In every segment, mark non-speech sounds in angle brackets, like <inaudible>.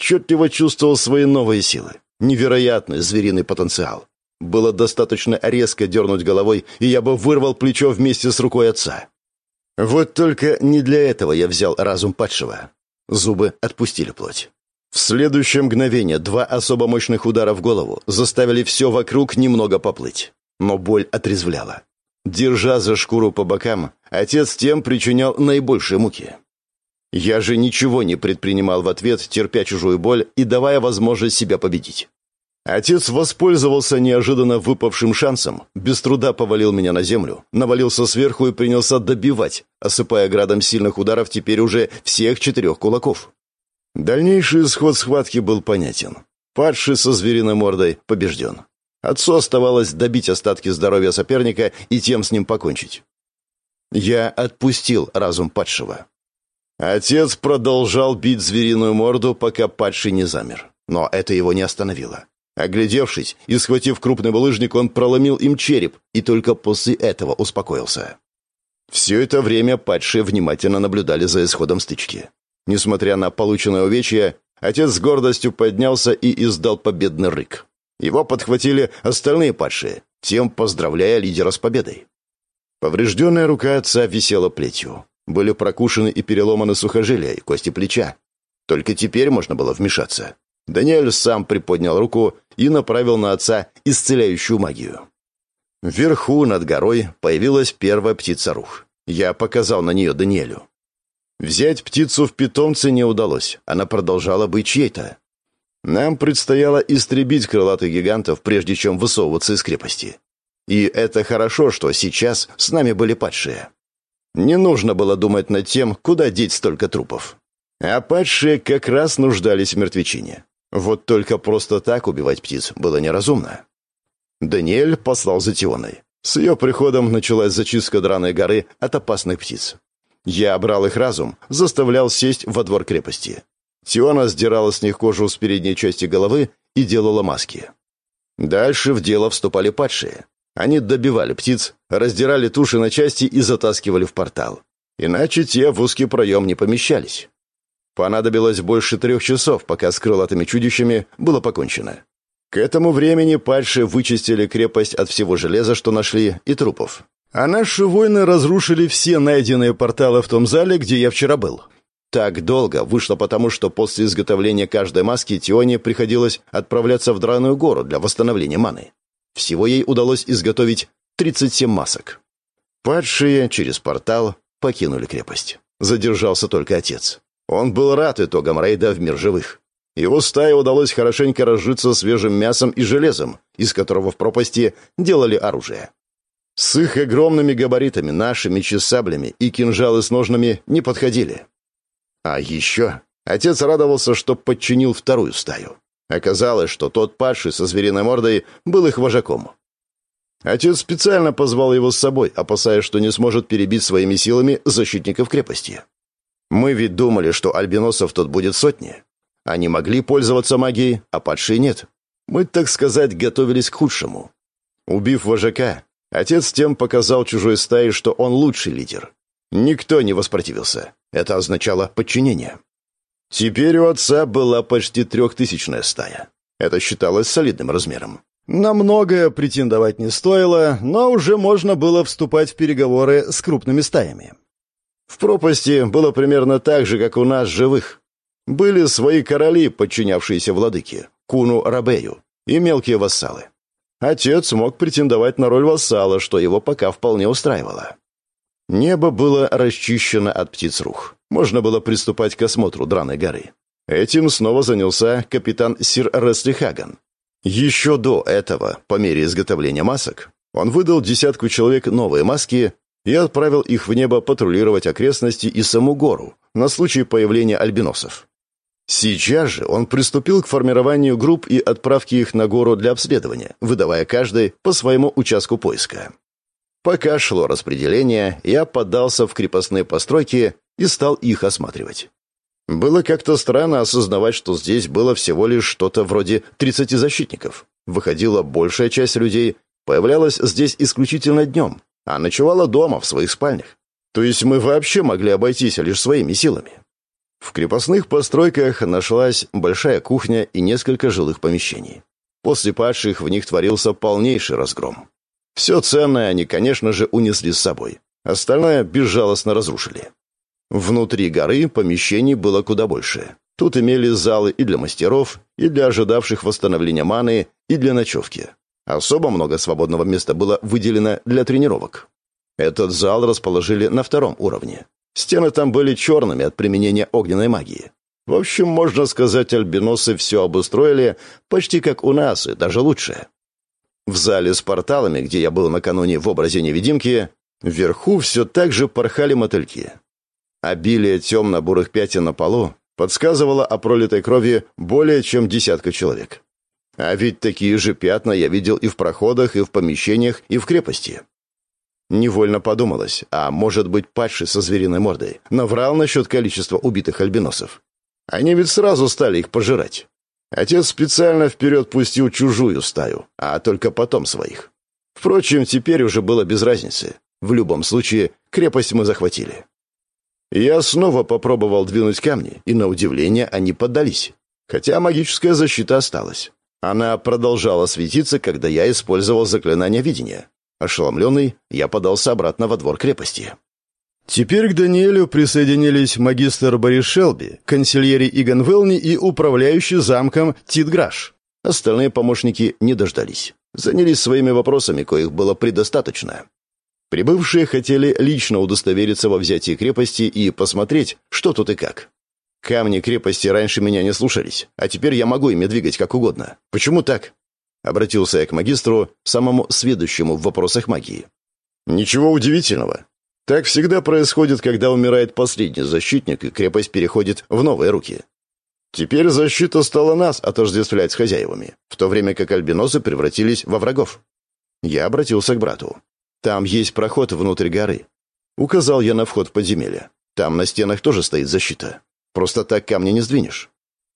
отчетливо чувствовал свои новые силы. Невероятный звериный потенциал. Было достаточно резко дернуть головой, и я бы вырвал плечо вместе с рукой отца. Вот только не для этого я взял разум падшего. Зубы отпустили плоть. В следующее мгновение два особо мощных удара в голову заставили все вокруг немного поплыть. Но боль отрезвляла. Держа за шкуру по бокам, отец тем причинял наибольшие муки. Я же ничего не предпринимал в ответ, терпя чужую боль и давая возможность себя победить. Отец воспользовался неожиданно выпавшим шансом, без труда повалил меня на землю, навалился сверху и принялся добивать, осыпая градом сильных ударов теперь уже всех четырех кулаков. Дальнейший исход схватки был понятен. Падший со звериной мордой побежден. Отцу оставалось добить остатки здоровья соперника и тем с ним покончить. Я отпустил разум падшего. Отец продолжал бить звериную морду, пока падший не замер. Но это его не остановило. Оглядевшись и схватив крупный булыжник, он проломил им череп и только после этого успокоился. Все это время падшие внимательно наблюдали за исходом стычки. Несмотря на полученное увечье, отец с гордостью поднялся и издал победный рык. Его подхватили остальные падшие, тем поздравляя лидера с победой. Поврежденная рука отца висела плетью. Были прокушены и переломаны сухожилия и кости плеча. Только теперь можно было вмешаться. Даниэль сам приподнял руку и направил на отца исцеляющую магию. Вверху, над горой, появилась первая птица-рух. Я показал на нее Даниэлю. Взять птицу в питомце не удалось, она продолжала быть чьей-то. Нам предстояло истребить крылатых гигантов, прежде чем высовываться из крепости. И это хорошо, что сейчас с нами были падшие. Не нужно было думать над тем, куда деть столько трупов. А падшие как раз нуждались в мертвечине. Вот только просто так убивать птиц было неразумно. Даниэль послал за Тионой. С ее приходом началась зачистка драной горы от опасных птиц. Я брал их разум, заставлял сесть во двор крепости. Тиона сдирала с них кожу с передней части головы и делала маски. Дальше в дело вступали падшие. Они добивали птиц, раздирали туши на части и затаскивали в портал. Иначе те в узкий проем не помещались. Понадобилось больше трех часов, пока с крылатыми чудищами было покончено. К этому времени падшие вычистили крепость от всего железа, что нашли, и трупов. А наши воины разрушили все найденные порталы в том зале, где я вчера был. Так долго вышло потому, что после изготовления каждой маски Тионе приходилось отправляться в Драную гору для восстановления маны. Всего ей удалось изготовить 37 масок. Падшие через портал покинули крепость. Задержался только отец. Он был рад итогам рейда в мир живых. Его стае удалось хорошенько разжиться свежим мясом и железом, из которого в пропасти делали оружие. С их огромными габаритами наши мечи с саблями и кинжалы с ножнами не подходили. А еще отец радовался, что подчинил вторую стаю. Оказалось, что тот падший со звериной мордой был их вожаком. Отец специально позвал его с собой, опасаясь, что не сможет перебить своими силами защитников крепости. Мы ведь думали, что альбиносов тут будет сотни. Они могли пользоваться магией, а падшие нет. Мы, так сказать, готовились к худшему. Убив вожака, отец тем показал чужой стае, что он лучший лидер. Никто не воспротивился. Это означало подчинение. Теперь у отца была почти трехтысячная стая. Это считалось солидным размером. На многое претендовать не стоило, но уже можно было вступать в переговоры с крупными стаями. В пропасти было примерно так же, как у нас живых. Были свои короли, подчинявшиеся владыке, Куну Рабею, и мелкие вассалы. Отец мог претендовать на роль вассала, что его пока вполне устраивало. Небо было расчищено от птиц рух. Можно было приступать к осмотру Драной горы. Этим снова занялся капитан Сир Ресли Хаган. Еще до этого, по мере изготовления масок, он выдал десятку человек новые маски и отправил их в небо патрулировать окрестности и саму гору на случай появления альбиносов. Сейчас же он приступил к формированию групп и отправке их на гору для обследования, выдавая каждой по своему участку поиска. Пока шло распределение, я поддался в крепостные постройки и стал их осматривать. Было как-то странно осознавать, что здесь было всего лишь что-то вроде 30 защитников. Выходила большая часть людей, появлялась здесь исключительно днем, а ночевала дома, в своих спальнях. То есть мы вообще могли обойтись лишь своими силами. В крепостных постройках нашлась большая кухня и несколько жилых помещений. После падших в них творился полнейший разгром. Все ценное они, конечно же, унесли с собой. Остальное безжалостно разрушили. Внутри горы помещений было куда больше. Тут имели залы и для мастеров, и для ожидавших восстановления маны, и для ночевки. Особо много свободного места было выделено для тренировок. Этот зал расположили на втором уровне. Стены там были черными от применения огненной магии. В общем, можно сказать, альбиносы все обустроили почти как у нас, и даже лучше. В зале с порталами, где я был накануне в образе невидимки, вверху все так же порхали мотыльки. Обилие темно-бурых пятен на полу подсказывало о пролитой крови более чем десятка человек. А ведь такие же пятна я видел и в проходах, и в помещениях, и в крепости. Невольно подумалось, а может быть падший со звериной мордой наврал насчет количества убитых альбиносов. Они ведь сразу стали их пожирать. Отец специально вперед пустил чужую стаю, а только потом своих. Впрочем, теперь уже было без разницы. В любом случае, крепость мы захватили. Я снова попробовал двинуть камни, и на удивление они поддались. Хотя магическая защита осталась. Она продолжала светиться, когда я использовал заклинание видения. Ошеломленный, я подался обратно во двор крепости. Теперь к Даниэлю присоединились магистр Борис Шелби, консильери Иган Велни и управляющий замком Тит. Остальные помощники не дождались. Занялись своими вопросами, коих было предостаточно. Прибывшие хотели лично удостовериться во взятии крепости и посмотреть, что тут и как. Камни крепости раньше меня не слушались, а теперь я могу ими двигать как угодно. Почему так? Обратился я к магистру, самому сведущему в вопросах магии. Ничего удивительного. Так всегда происходит, когда умирает последний защитник, и крепость переходит в новые руки. Теперь защита стала нас отождествлять с хозяевами, в то время как альбиносы превратились во врагов. Я обратился к брату. Там есть проход внутрь горы. Указал я на вход в подземелье. Там на стенах тоже стоит защита. Просто так камни не сдвинешь.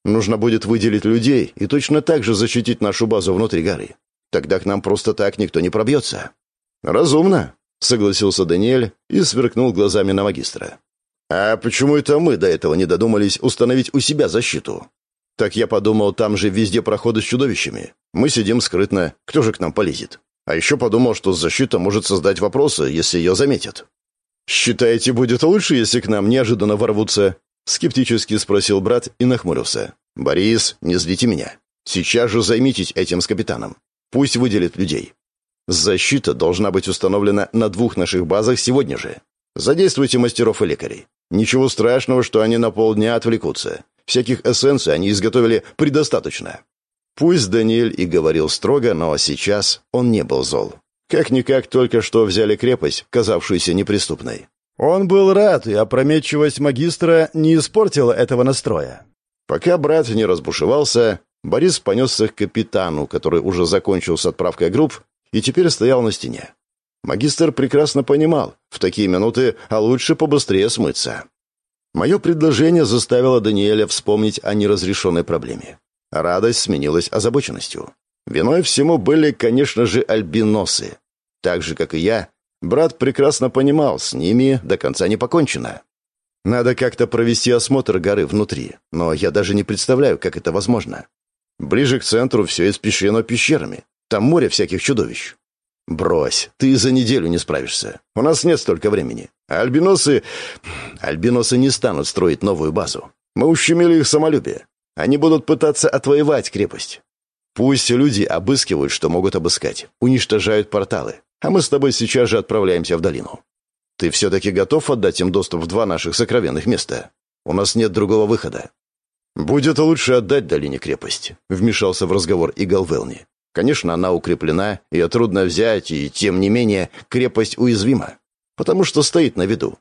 Нужно будет выделить людей и точно так же защитить нашу базу внутри горы. Тогда к нам просто так никто не пробьется». «Разумно», — согласился Даниэль и сверкнул глазами на магистра. «А почему это мы до этого не додумались установить у себя защиту?» «Так я подумал, там же везде проходы с чудовищами. Мы сидим скрытно, кто же к нам полезет? А еще подумал, что защита может создать вопросы, если ее заметят. «Считаете, будет лучше, если к нам неожиданно ворвутся?» Скептически спросил брат и нахмурился. «Борис, не злите меня. Сейчас же займитесь этим с капитаном. Пусть выделит людей. Защита должна быть установлена на двух наших базах сегодня же. Задействуйте мастеров и лекарей. Ничего страшного, что они на полдня отвлекутся. Всяких эссенций они изготовили предостаточно. Пусть Даниэль и говорил строго, но сейчас он не был зол. Как-никак только что взяли крепость, казавшуюся неприступной. Он был рад, и опрометчивость магистра не испортила этого настроя. Пока брат не разбушевался, Борис понесся к капитану, который уже закончил с отправкой групп и теперь стоял на стене. Магистр прекрасно понимал, в такие минуты, а лучше побыстрее смыться. Мое предложение заставило Даниэля вспомнить о неразрешенной проблеме. Радость сменилась озабоченностью. Виной всему были, конечно же, альбиносы. Так же, как и я, брат прекрасно понимал, с ними до конца не покончено. Надо как-то провести осмотр горы внутри, но я даже не представляю, как это возможно. Ближе к центру все испещрено пещерами. Там море всяких чудовищ. Брось, ты за неделю не справишься. У нас нет столько времени. А альбиносы... Альбиносы не станут строить новую базу. Мы ущемили их самолюбие. Они будут пытаться отвоевать крепость. Пусть люди обыскивают, что могут обыскать, уничтожают порталы, а мы с тобой сейчас же отправляемся в долину. Ты все-таки готов отдать им доступ в два наших сокровенных места? У нас нет другого выхода. Будет лучше отдать долине крепость, вмешался в разговор Игал Велни. Конечно, она укреплена, ее трудно взять, и, тем не менее, крепость уязвима, потому что стоит на виду.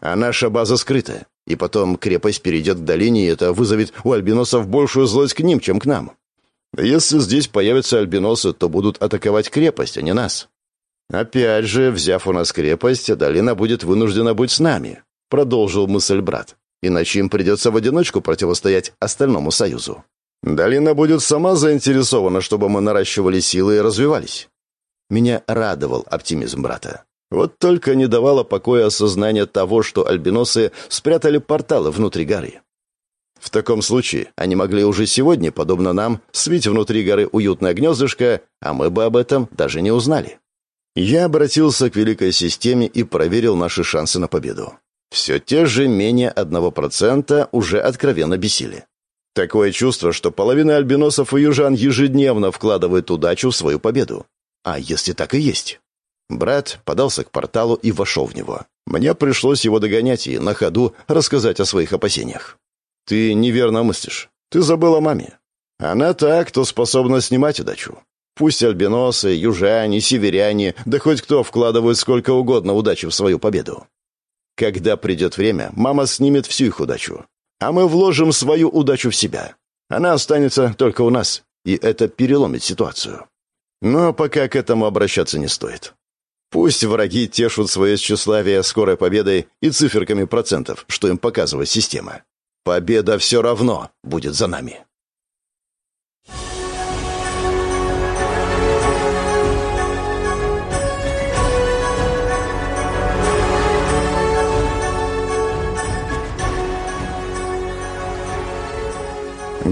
А наша база скрыта. И потом крепость перейдет к долине, и это вызовет у альбиносов большую злость к ним, чем к нам. Если здесь появятся альбиносы, то будут атаковать крепость, а не нас. Опять же, взяв у нас крепость, долина будет вынуждена быть с нами, продолжил мысль брат. Иначе им придется в одиночку противостоять остальному союзу. Долина будет сама заинтересована, чтобы мы наращивали силы и развивались. Меня радовал оптимизм брата. Вот только не давало покоя осознание того, что альбиносы спрятали порталы внутри горы. В таком случае они могли уже сегодня, подобно нам, свить внутри горы уютное гнездышко, а мы бы об этом даже не узнали. Я обратился к великой системе и проверил наши шансы на победу. Все те же менее одного процента уже откровенно бесили. Такое чувство, что половина альбиносов и южан ежедневно вкладывает удачу в свою победу. А если так и есть? Брат подался к порталу и вошел в него. Мне пришлось его догонять и на ходу рассказать о своих опасениях. «Ты неверно мыслишь. Ты забыла о маме. Она та, кто способна снимать удачу. Пусть альбиносы, южане, северяне, да хоть кто вкладывают сколько угодно удачи в свою победу. Когда придет время, мама снимет всю их удачу. А мы вложим свою удачу в себя. Она останется только у нас, и это переломит ситуацию. Но пока к этому обращаться не стоит. Пусть враги тешут свое тщеславие скорой победой и циферками процентов, что им показывает система. Победа все равно будет за нами.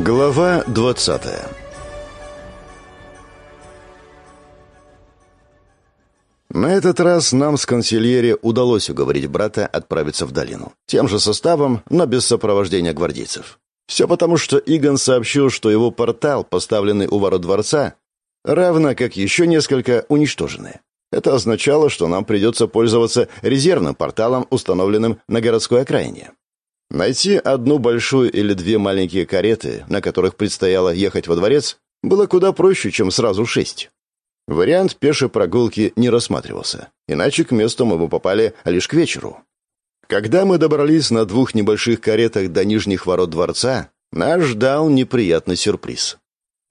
Глава двадцатая На этот раз нам с консильери удалось уговорить брата отправиться в долину. Тем же составом, но без сопровождения гвардейцев. Все потому, что Игон сообщил, что его портал, поставленный у ворот дворца, равно как еще несколько, уничтожены. Это означало, что нам придется пользоваться резервным порталом, установленным на городской окраине. Найти одну большую или две маленькие кареты, на которых предстояло ехать во дворец, было куда проще, чем сразу шесть. Вариант пешей прогулки не рассматривался, иначе к месту мы бы попали лишь к вечеру. Когда мы добрались на двух небольших каретах до нижних ворот дворца, нас ждал неприятный сюрприз.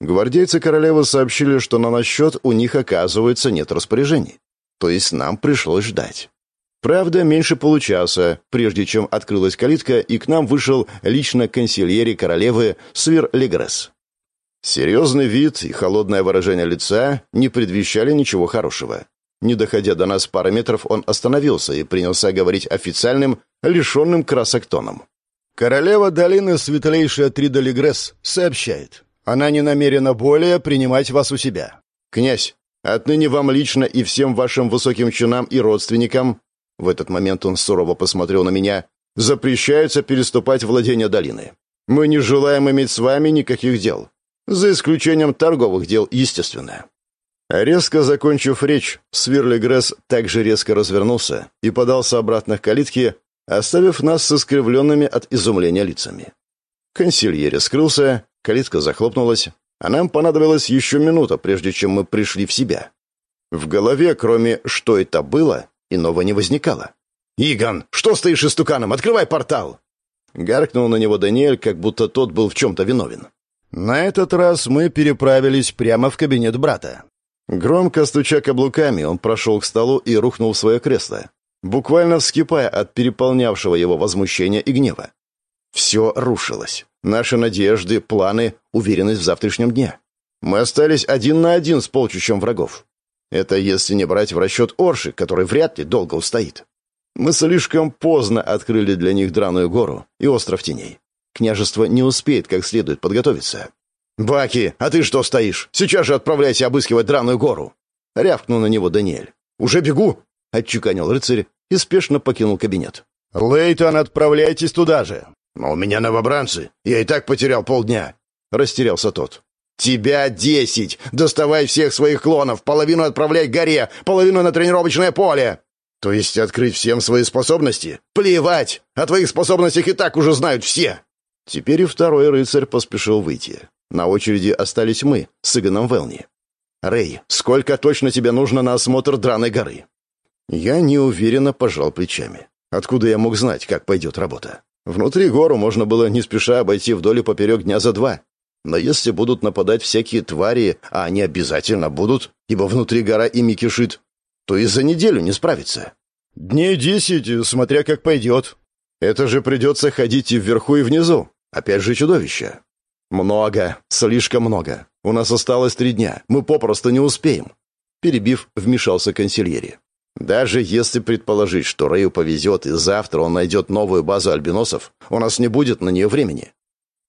Гвардейцы королевы сообщили, что на насчет у них, оказывается, нет распоряжений. То есть нам пришлось ждать. Правда, меньше получаса, прежде чем открылась калитка, и к нам вышел лично консильери королевы Свир Легресс. Серьезный вид и холодное выражение лица не предвещали ничего хорошего. Не доходя до нас пары метров, он остановился и принялся говорить официальным, лишенным красок тоном. «Королева долины Светлейшая Трида Легресс сообщает. Она не намерена более принимать вас у себя. Князь, отныне вам лично и всем вашим высоким чинам и родственникам в этот момент он сурово посмотрел на меня. «Запрещается переступать владения долины. Мы не желаем иметь с вами никаких дел. За исключением торговых дел, естественно». Резко закончив речь, Свирлигресс также резко развернулся и подался обратно к калитке, оставив нас с искривленными от изумления лицами. Консильери скрылся, калитка захлопнулась, а нам понадобилась еще минута, прежде чем мы пришли в себя. В голове, кроме «что это было», Иного не возникало. «Игон, что стоишь истуканом? Открывай портал!» Гаркнул на него Даниэль, как будто тот был в чем-то виновен. На этот раз мы переправились прямо в кабинет брата. Громко стуча каблуками, он прошел к столу и рухнул в свое кресло, буквально вскипая от переполнявшего его возмущения и гнева. Все рушилось. Наши надежды, планы, уверенность в завтрашнем дне. Мы остались один на один с полчищем врагов. Это если не брать в расчет Орши, который вряд ли долго устоит. Мы слишком поздно открыли для них Драную гору и Остров Теней. Княжество не успеет как следует подготовиться. «Баки, а ты что стоишь? Сейчас же отправляйся обыскивать Драную гору!» Рявкнул на него Даниэль. «Уже бегу!» — отчеканил рыцарь и спешно покинул кабинет. «Лейтон, отправляйтесь туда же!» «Но у меня новобранцы, я и так потерял полдня!» — растерялся тот. «Тебя десять! Доставай всех своих клонов! Половину отправляй к горе, половину на тренировочное поле!» «То есть открыть всем свои способности? Плевать! О твоих способностях и так уже знают все!» Теперь и второй рыцарь поспешил выйти. На очереди остались мы с Игоном Велни. «Рэй, сколько точно тебе нужно на осмотр Драной горы?» Я неуверенно пожал плечами. Откуда я мог знать, как пойдет работа? Внутри гору можно было не спеша обойти вдоль и поперек дня за два. Но если будут нападать всякие твари, а они обязательно будут, ибо внутри гора ими кишит, то и за неделю не справится. Дней десять, смотря как пойдет. Это же придется ходить и вверху, и внизу. Опять же чудовище. Много, слишком много. У нас осталось три дня, мы попросту не успеем. Перебив, вмешался консильери. Даже если предположить, что Рэю повезет и завтра он найдет новую базу альбиносов, у нас не будет на нее времени.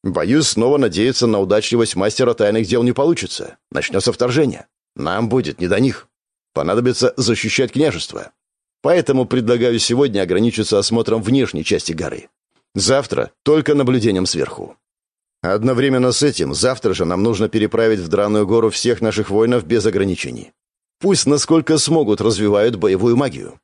Боюсь, снова надеяться на удачливость мастера тайных дел не получится. Начнется вторжение. Нам будет не до них. Понадобится защищать княжество. Поэтому предлагаю сегодня ограничиться осмотром внешней части горы. Завтра только наблюдением сверху. Одновременно с этим завтра же нам нужно переправить в Драную гору всех наших воинов без ограничений. Пусть насколько смогут развивают боевую магию.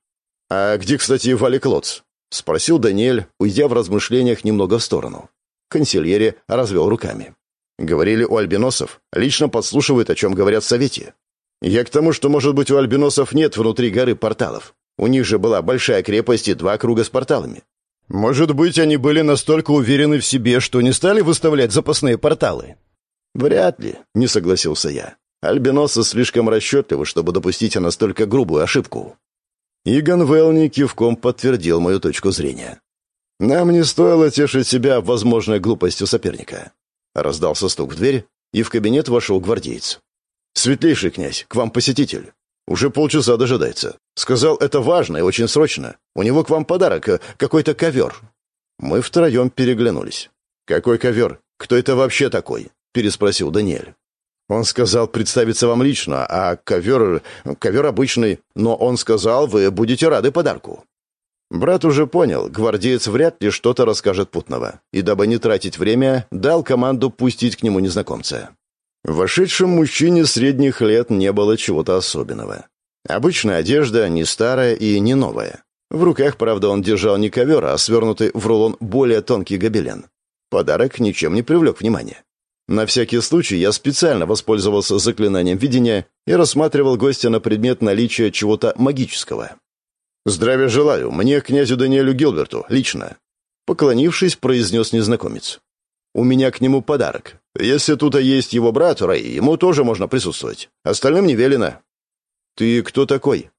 А где, кстати, Валик Лотц? Спросил Даниэль, уйдя в размышлениях немного в сторону. Консильери развел руками. Говорили у альбиносов, лично подслушивают, о чем говорят в Совете. Я к тому, что, может быть, у альбиносов нет внутри горы порталов. У них же была большая крепость и два круга с порталами. Может быть, они были настолько уверены в себе, что не стали выставлять запасные порталы? Вряд ли, не согласился я. Альбиносы слишком расчетливы, чтобы допустить настолько грубую ошибку. Иган Велни кивком подтвердил мою точку зрения. Нам не стоило тешить себя возможной глупостью соперника. Раздался стук в дверь, и в кабинет вошел гвардеец. «Светлейший князь, к вам посетитель. Уже полчаса дожидается. Сказал, это важно и очень срочно. У него к вам подарок, э, какой-то ковер». Мы втроем переглянулись. «Какой ковер? Кто это вообще такой?» — переспросил Даниэль. Он сказал представиться вам лично, а ковер... ковер обычный, но он сказал, вы будете рады подарку». Брат уже понял, гвардеец вряд ли что-то расскажет путного, и дабы не тратить время, дал команду пустить к нему незнакомца. Вошедшем мужчине средних лет не было чего-то особенного. Обычная одежда, не старая и не новая. В руках, правда, он держал не ковер, а свернутый в рулон более тонкий гобелен. Подарок ничем не привлек внимания. На всякий случай я специально воспользовался заклинанием видения и рассматривал гостя на предмет наличия чего-то магического. «Здравия желаю. Мне, князю Даниэлю Гилберту, лично». Поклонившись, произнес незнакомец. «У меня к нему подарок. Если тут есть его брат, Рэй, ему тоже можно присутствовать. Остальным не велено». «Ты кто такой?»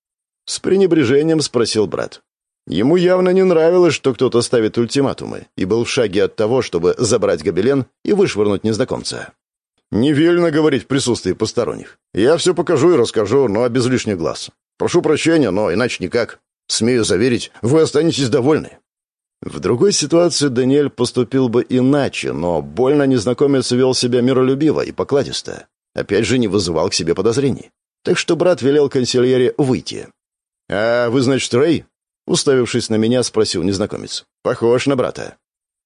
С пренебрежением спросил брат. Ему явно не нравилось, что кто-то ставит ультиматумы, и был в шаге от того, чтобы забрать гобелен и вышвырнуть незнакомца. «Не велено говорить в присутствии посторонних. Я все покажу и расскажу, но без лишних глаз. Прошу прощения, но иначе никак. Смею заверить, вы останетесь довольны». В другой ситуации Даниэль поступил бы иначе, но больно незнакомец вел себя миролюбиво и покладисто. Опять же, не вызывал к себе подозрений. Так что брат велел консильере выйти. «А вы, значит, Рэй?» Уставившись на меня, спросил незнакомец. «Похож на брата».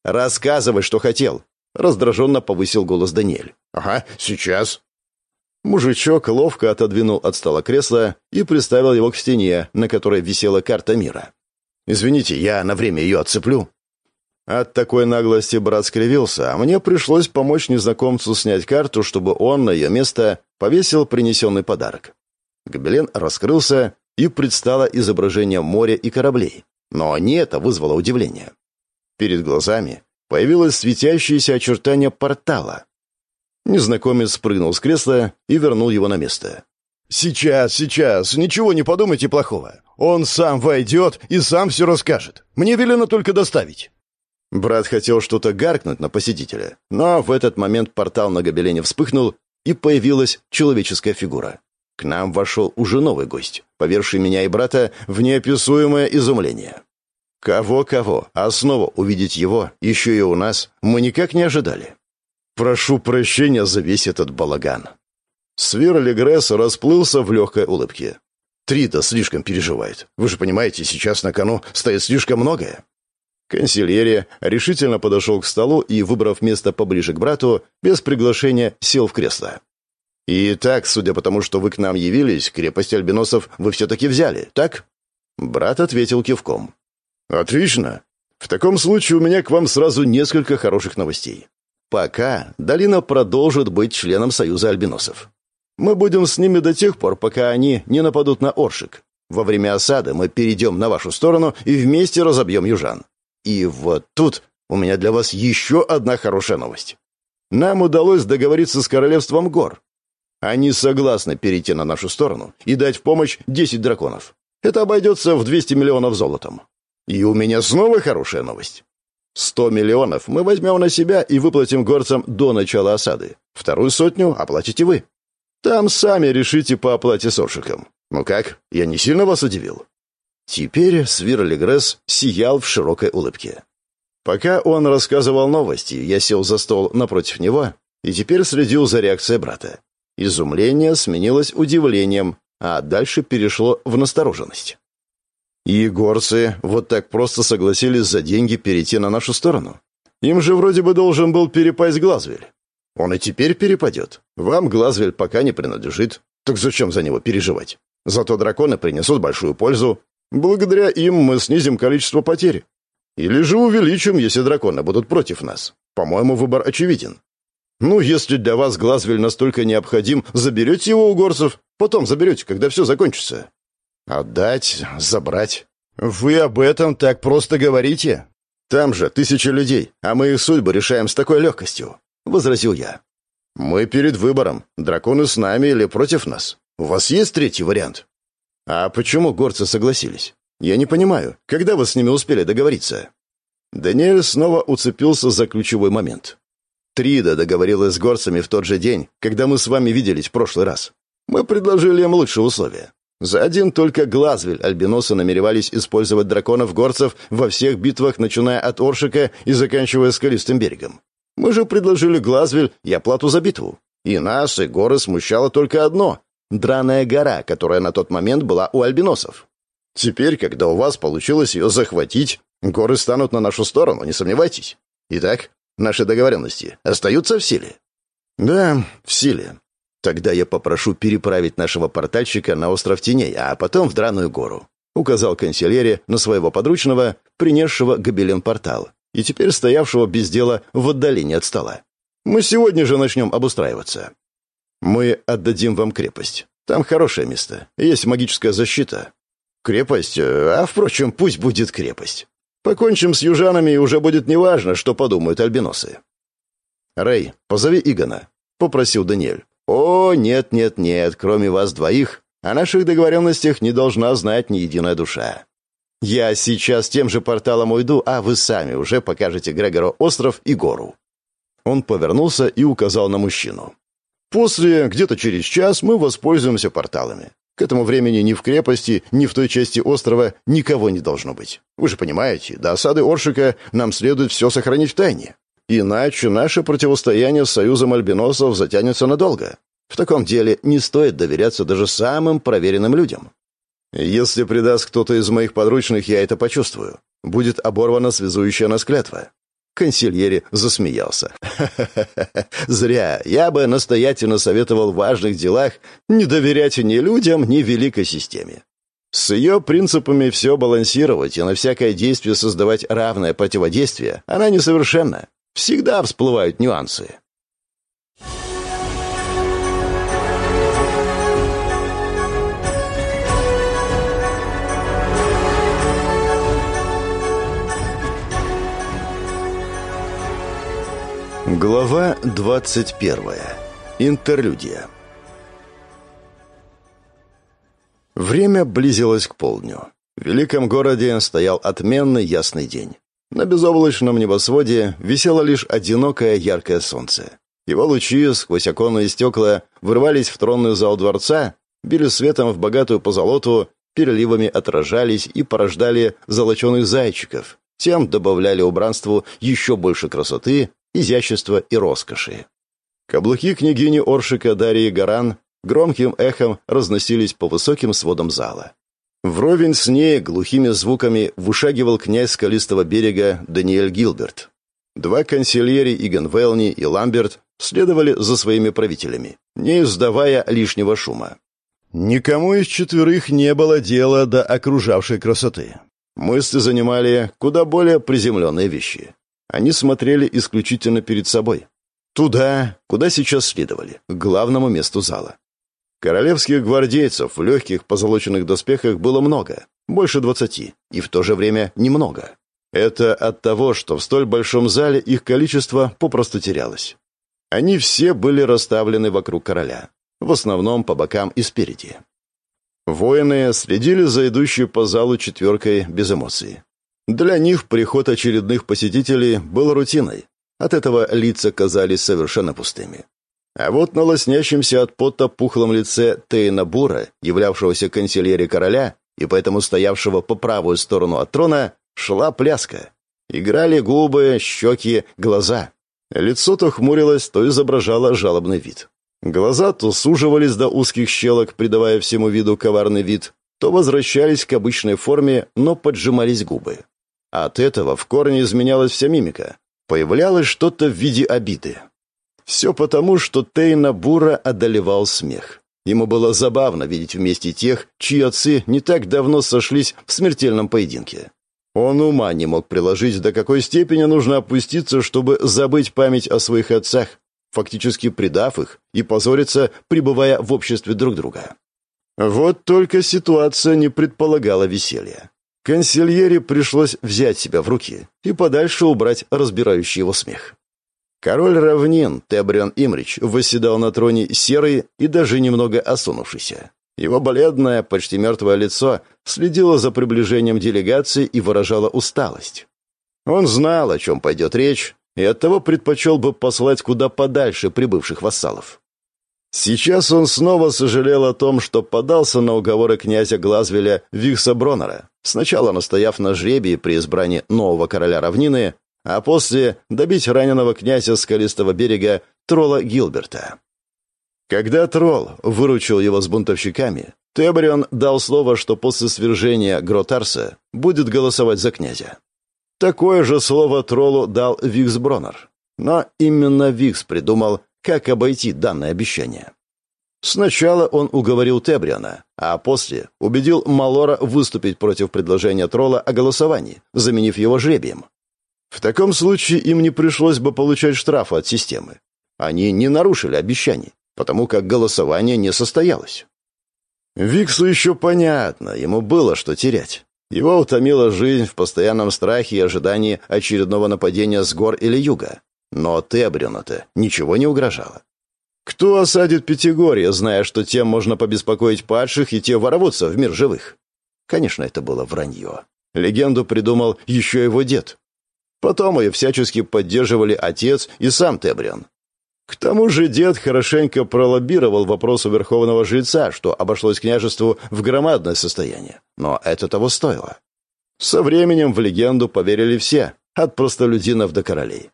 «Рассказывай, что хотел», — раздраженно повысил голос Даниэль. «Ага, сейчас». Мужичок ловко отодвинул от стола кресло и приставил его к стене, на которой висела карта мира. «Извините, я на время ее отцеплю». От такой наглости брат скривился, а мне пришлось помочь незнакомцу снять карту, чтобы он на ее место повесил принесенный подарок. Гобелен раскрылся, и предстало изображение моря и кораблей. Но не это вызвало удивление. Перед глазами появилось светящееся очертание портала. Незнакомец спрыгнул с кресла и вернул его на место. «Сейчас, сейчас, ничего не подумайте плохого. Он сам войдет и сам все расскажет. Мне велено только доставить». Брат хотел что-то гаркнуть на посетителя, но в этот момент портал на гобелене вспыхнул, и появилась человеческая фигура. К нам вошел уже новый гость, поверший меня и брата в неописуемое изумление. Кого-кого, а снова увидеть его, еще и у нас, мы никак не ожидали. Прошу прощения за весь этот балаган. Свир Легресс расплылся в легкой улыбке. Трита слишком переживает. Вы же понимаете, сейчас на кону стоит слишком многое. Консильерия решительно подошел к столу и, выбрав место поближе к брату, без приглашения сел в кресло. «И так, судя по тому, что вы к нам явились, крепость альбиносов вы все-таки взяли, так?» Брат ответил кивком. «Отлично. В таком случае у меня к вам сразу несколько хороших новостей. Пока долина продолжит быть членом Союза альбиносов. Мы будем с ними до тех пор, пока они не нападут на Оршик. Во время осады мы перейдем на вашу сторону и вместе разобьем южан. И вот тут у меня для вас еще одна хорошая новость. Нам удалось договориться с Королевством Гор. Они согласны перейти на нашу сторону и дать в помощь 10 драконов. Это обойдется в 200 миллионов золотом. И у меня снова хорошая новость. 100 миллионов мы возьмем на себя и выплатим горцам до начала осады. Вторую сотню оплатите вы. Там сами решите по оплате с Оршиком. Ну как, я не сильно вас удивил?» Теперь Свир Легресс сиял в широкой улыбке. Пока он рассказывал новости, я сел за стол напротив него и теперь следил за реакцией брата. Изумление сменилось удивлением, а дальше перешло в настороженность. Егорцы вот так просто согласились за деньги перейти на нашу сторону. Им же вроде бы должен был перепасть Глазвель. Он и теперь перепадет. Вам Глазвель пока не принадлежит. Так зачем за него переживать? Зато драконы принесут большую пользу. Благодаря им мы снизим количество потерь. Или же увеличим, если драконы будут против нас. По-моему, выбор очевиден. Ну, если для вас Глазвель настолько необходим, заберете его у горцев, потом заберете, когда все закончится. Отдать, забрать. Вы об этом так просто говорите? Там же тысячи людей, а мы их судьбы решаем с такой легкостью, — возразил я. Мы перед выбором, драконы с нами или против нас. У вас есть третий вариант? А почему горцы согласились? Я не понимаю, когда вы с ними успели договориться? Даниэль снова уцепился за ключевой момент. Трида договорилась с горцами в тот же день, когда мы с вами виделись в прошлый раз. Мы предложили им лучшие условия. За один только Глазвель альбиносы намеревались использовать драконов-горцев во всех битвах, начиная от Оршика и заканчивая Скалистым берегом. Мы же предложили Глазвель и оплату за битву. И нас, и горы смущало только одно — драная гора, которая на тот момент была у альбиносов. Теперь, когда у вас получилось ее захватить, горы станут на нашу сторону, не сомневайтесь. Итак, наши договоренности остаются в силе? Да, в силе. «Тогда я попрошу переправить нашего портальщика на остров Теней, а потом в Драную гору», — указал консильере на своего подручного, принесшего гобелен-портал, и теперь стоявшего без дела в отдалении от стола. «Мы сегодня же начнем обустраиваться. Мы отдадим вам крепость. Там хорошее место, есть магическая защита. Крепость, а, впрочем, пусть будет крепость. Покончим с южанами, и уже будет неважно, что подумают альбиносы». «Рэй, позови Игона», — попросил Даниэль. «О, нет-нет-нет, кроме вас двоих, о наших договоренностях не должна знать ни единая душа. Я сейчас тем же порталом уйду, а вы сами уже покажете Грегору остров и гору». Он повернулся и указал на мужчину. «После, где-то через час, мы воспользуемся порталами. К этому времени ни в крепости, ни в той части острова никого не должно быть. Вы же понимаете, до осады Оршика нам следует все сохранить в тайне. Иначе наше противостояние с Союзом Альбиносов затянется надолго. В таком деле не стоит доверяться даже самым проверенным людям. Если предаст кто-то из моих подручных, я это почувствую. Будет оборвана связующая нас клятва. Консильери засмеялся. <laughs> Зря. Я бы настоятельно советовал в важных делах не доверять ни людям, ни великой системе. С ее принципами все балансировать и на всякое действие создавать равное противодействие она несовершенна. Всегда всплывают нюансы. Глава 21. Интерлюдия. Время близилось к полдню. В великом городе стоял отменный ясный день. На безоблачном небосводе висело лишь одинокое яркое солнце. Его лучи сквозь оконные стекла вырвались в тронный зал дворца, били светом в богатую позолоту, переливами отражались и порождали золоченых зайчиков, тем добавляли убранству еще больше красоты, изящества и роскоши. Каблуки княгини Оршика Дарьи Гаран громким эхом разносились по высоким сводам зала. Вровень с ней глухими звуками вышагивал князь скалистого берега Даниэль Гилберт. Два консильери Иган Велни и Ламберт следовали за своими правителями, не издавая лишнего шума. Никому из четверых не было дела до окружавшей красоты. Мысли занимали куда более приземленные вещи. Они смотрели исключительно перед собой. Туда, куда сейчас следовали, к главному месту зала. Королевских гвардейцев в легких позолоченных доспехах было много, больше двадцати, и в то же время немного. Это от того, что в столь большом зале их количество попросту терялось. Они все были расставлены вокруг короля, в основном по бокам и спереди. Воины следили за идущей по залу четверкой без эмоций. Для них приход очередных посетителей был рутиной. От этого лица казались совершенно пустыми. А вот на лоснящемся от пота пухлом лице Тейна Бура, являвшегося консильери короля и поэтому стоявшего по правую сторону от трона, шла пляска. Играли губы, щеки, глаза. Лицо то хмурилось, то изображало жалобный вид. Глаза то суживались до узких щелок, придавая всему виду коварный вид, то возвращались к обычной форме, но поджимались губы. От этого в корне изменялась вся мимика. Появлялось что-то в виде обиды. Все потому, что Тейна Бура одолевал смех. Ему было забавно видеть вместе тех, чьи отцы не так давно сошлись в смертельном поединке. Он ума не мог приложить, до какой степени нужно опуститься, чтобы забыть память о своих отцах, фактически предав их и позориться, пребывая в обществе друг друга. Вот только ситуация не предполагала веселья. Консильере пришлось взять себя в руки и подальше убрать разбирающий его смех. Король равнин Тебрион Имрич восседал на троне серый и даже немного осунувшийся. Его бледное, почти мертвое лицо следило за приближением делегации и выражало усталость. Он знал, о чем пойдет речь, и оттого предпочел бы послать куда подальше прибывших вассалов. Сейчас он снова сожалел о том, что подался на уговоры князя Глазвеля Вихса Бронера, сначала настояв на жребии при избрании нового короля равнины, а после добить раненого князя Скалистого берега тролла Гилберта. Когда тролл выручил его с бунтовщиками, Тебрион дал слово, что после свержения Гротарса будет голосовать за князя. Такое же слово троллу дал Викс Бронер. Но именно Викс придумал, как обойти данное обещание. Сначала он уговорил Тебриона, а после убедил Малора выступить против предложения тролла о голосовании, заменив его жребием. В таком случае им не пришлось бы получать штрафы от системы. Они не нарушили обещаний, потому как голосование не состоялось. Виксу еще понятно, ему было что терять. Его утомила жизнь в постоянном страхе и ожидании очередного нападения с гор или юга. Но Тебрину-то ничего не угрожало. Кто осадит Пятигорье, зная, что тем можно побеспокоить падших и те ворвутся в мир живых? Конечно, это было вранье. Легенду придумал еще его дед. Потом ее всячески поддерживали отец и сам Тебриан. К тому же дед хорошенько пролоббировал вопрос у верховного жреца, что обошлось княжеству в громадное состояние. Но это того стоило. Со временем в легенду поверили все, от простолюдинов до королей.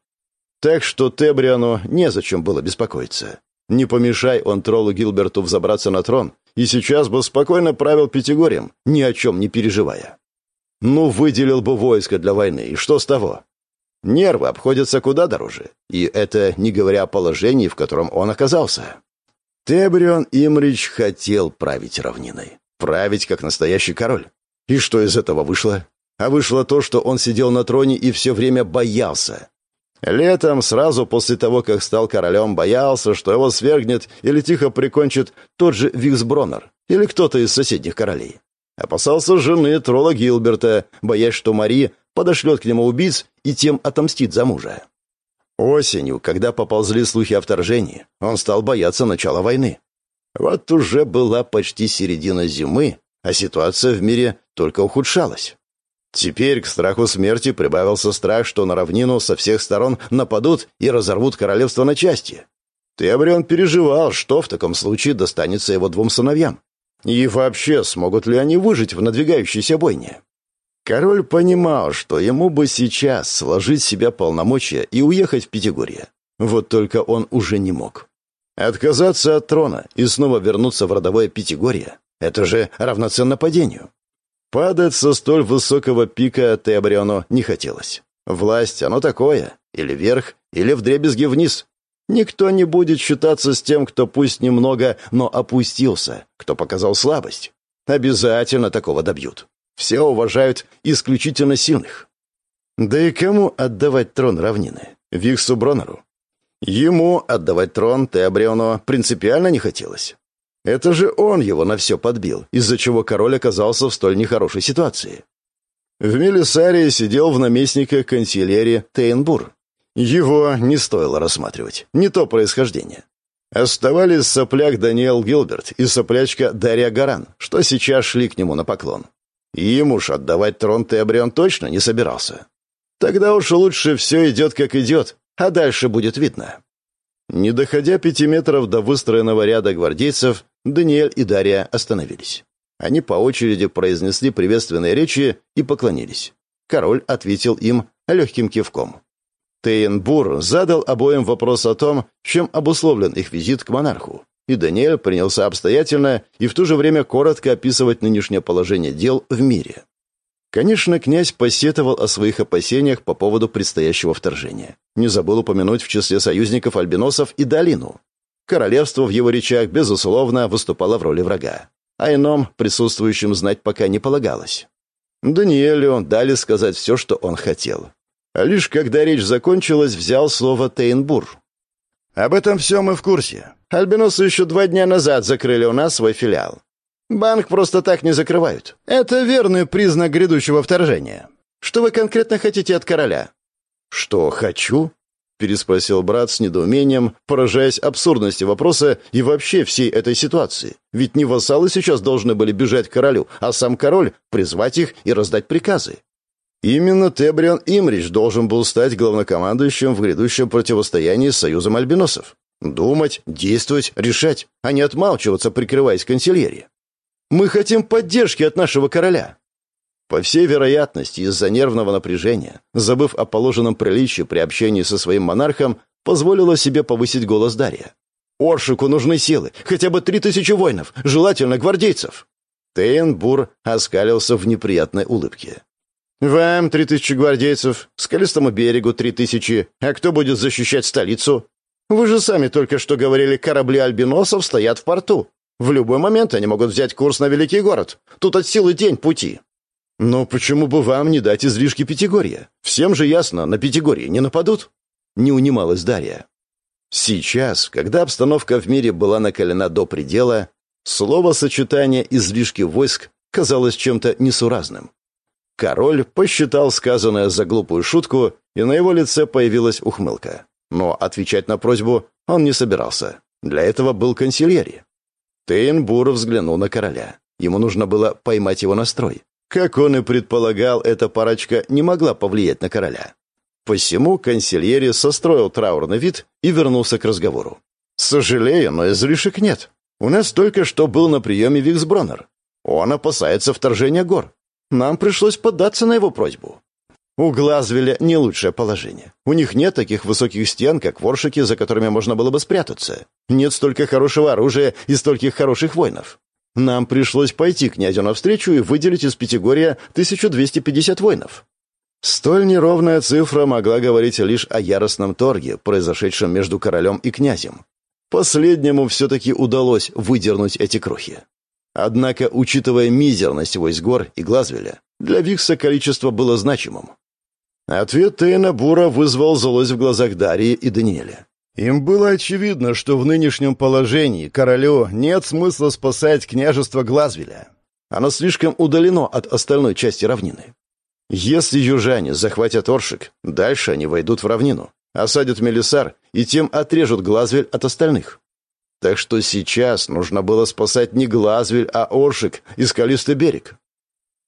Так что Тебриану незачем было беспокоиться. Не помешай он троллу Гилберту взобраться на трон, и сейчас бы спокойно правил Пятигорьем, ни о чем не переживая. Ну, выделил бы войско для войны, и что с того? Нервы обходятся куда дороже, и это не говоря о положении, в котором он оказался. Тебрион Имрич хотел править равниной, править как настоящий король. И что из этого вышло? А вышло то, что он сидел на троне и все время боялся. Летом, сразу после того, как стал королем, боялся, что его свергнет или тихо прикончит тот же Виксбронер или кто-то из соседних королей. Опасался жены тролла Гилберта, боясь, что Мари подошлет к нему убийц и тем отомстит за мужа. Осенью, когда поползли слухи о вторжении, он стал бояться начала войны. Вот уже была почти середина зимы, а ситуация в мире только ухудшалась. Теперь к страху смерти прибавился страх, что на равнину со всех сторон нападут и разорвут королевство на части. Теобрион переживал, что в таком случае достанется его двум сыновьям. И вообще, смогут ли они выжить в надвигающейся бойне? Король понимал, что ему бы сейчас сложить себя полномочия и уехать в Пятигорье. Вот только он уже не мог. Отказаться от трона и снова вернуться в родовое Пятигорье — это же равноценно падению. Падать со столь высокого пика Теобриону не хотелось. Власть, оно такое, или вверх, или вдребезги вниз. Никто не будет считаться с тем, кто пусть немного, но опустился, кто показал слабость. Обязательно такого добьют. Все уважают исключительно сильных. Да и кому отдавать трон равнины? Виксу Бронеру? Ему отдавать трон Теобриону принципиально не хотелось. Это же он его на все подбил, из-за чего король оказался в столь нехорошей ситуации. В Мелисарии сидел в наместника канцелярии Тейнбур. Его не стоило рассматривать, не то происхождение. Оставались сопляк Даниэл Гилберт и соплячка Дарья Гаран, что сейчас шли к нему на поклон. Ему ж отдавать трон Теобрион точно не собирался. Тогда уж лучше все идет как идет, а дальше будет видно. Не доходя пяти метров до выстроенного ряда гвардейцев, Даниэль и Дарья остановились. Они по очереди произнесли приветственные речи и поклонились. Король ответил им, легким кивком. Тейнбур задал обоим вопрос о том, чем обусловлен их визит к монарху, и Даниэль принялся обстоятельно и в то же время коротко описывать нынешнее положение дел в мире. Конечно, князь посетовал о своих опасениях по поводу предстоящего вторжения. Не забыл упомянуть в числе союзников альбиносов и Долину. Королевство в его речах, безусловно, выступало в роли врага. А ином присутствующим знать пока не полагалось. Даниэлю дали сказать все, что он хотел. А лишь когда речь закончилась, взял слово Тейнбур. «Об этом все мы в курсе. Альбиносы еще два дня назад закрыли у нас свой филиал. Банк просто так не закрывают. Это верный признак грядущего вторжения. Что вы конкретно хотите от короля?» «Что хочу?» — переспросил брат с недоумением, поражаясь абсурдности вопроса и вообще всей этой ситуации. Ведь не вассалы сейчас должны были бежать к королю, а сам король призвать их и раздать приказы. Именно Тебрион Имрич должен был стать главнокомандующим в грядущем противостоянии с Союзом Альбиносов. Думать, действовать, решать, а не отмалчиваться, прикрываясь канцелярии. «Мы хотим поддержки от нашего короля», по всей вероятности, из-за нервного напряжения, забыв о положенном приличии при общении со своим монархом, позволила себе повысить голос Дарья. «Оршику нужны силы, хотя бы три тысячи воинов, желательно гвардейцев!» Тейнбур оскалился в неприятной улыбке. «Вам три тысячи гвардейцев, скалистому берегу три тысячи, а кто будет защищать столицу? Вы же сами только что говорили, корабли альбиносов стоят в порту. В любой момент они могут взять курс на великий город. Тут от силы день пути». «Но почему бы вам не дать излишки Пятигорья? Всем же ясно, на Пятигорье не нападут?» Не унималась Дарья. Сейчас, когда обстановка в мире была накалена до предела, слово-сочетание «излишки войск» казалось чем-то несуразным. Король посчитал сказанное за глупую шутку, и на его лице появилась ухмылка. Но отвечать на просьбу он не собирался. Для этого был консильери. Тейнбур взглянул на короля. Ему нужно было поймать его настрой. Как он и предполагал, эта парочка не могла повлиять на короля. Посему консильери состроил траурный вид и вернулся к разговору. «Сожалею, но излишек нет. У нас только что был на приеме Виксбронер. Он опасается вторжения гор. Нам пришлось поддаться на его просьбу. У Глазвеля не лучшее положение. У них нет таких высоких стен, как воршики, за которыми можно было бы спрятаться. Нет столько хорошего оружия и стольких хороших воинов. Нам пришлось пойти князю навстречу и выделить из Пятигорья 1250 воинов. Столь неровная цифра могла говорить лишь о яростном торге, произошедшем между королем и князем. Последнему все-таки удалось выдернуть эти крохи. Однако, учитывая мизерность войск гор и Глазвеля, для Викса количество было значимым. Ответ Тейна Бура вызвал злость в глазах Дарьи и Даниэля. Им было очевидно, что в нынешнем положении королю нет смысла спасать княжество Глазвеля. Оно слишком удалено от остальной части равнины. Если южане захватят Оршик, дальше они войдут в равнину, осадят Мелисар и тем отрежут Глазвель от остальных. Так что сейчас нужно было спасать не Глазвель, а Оршик и скалистый берег.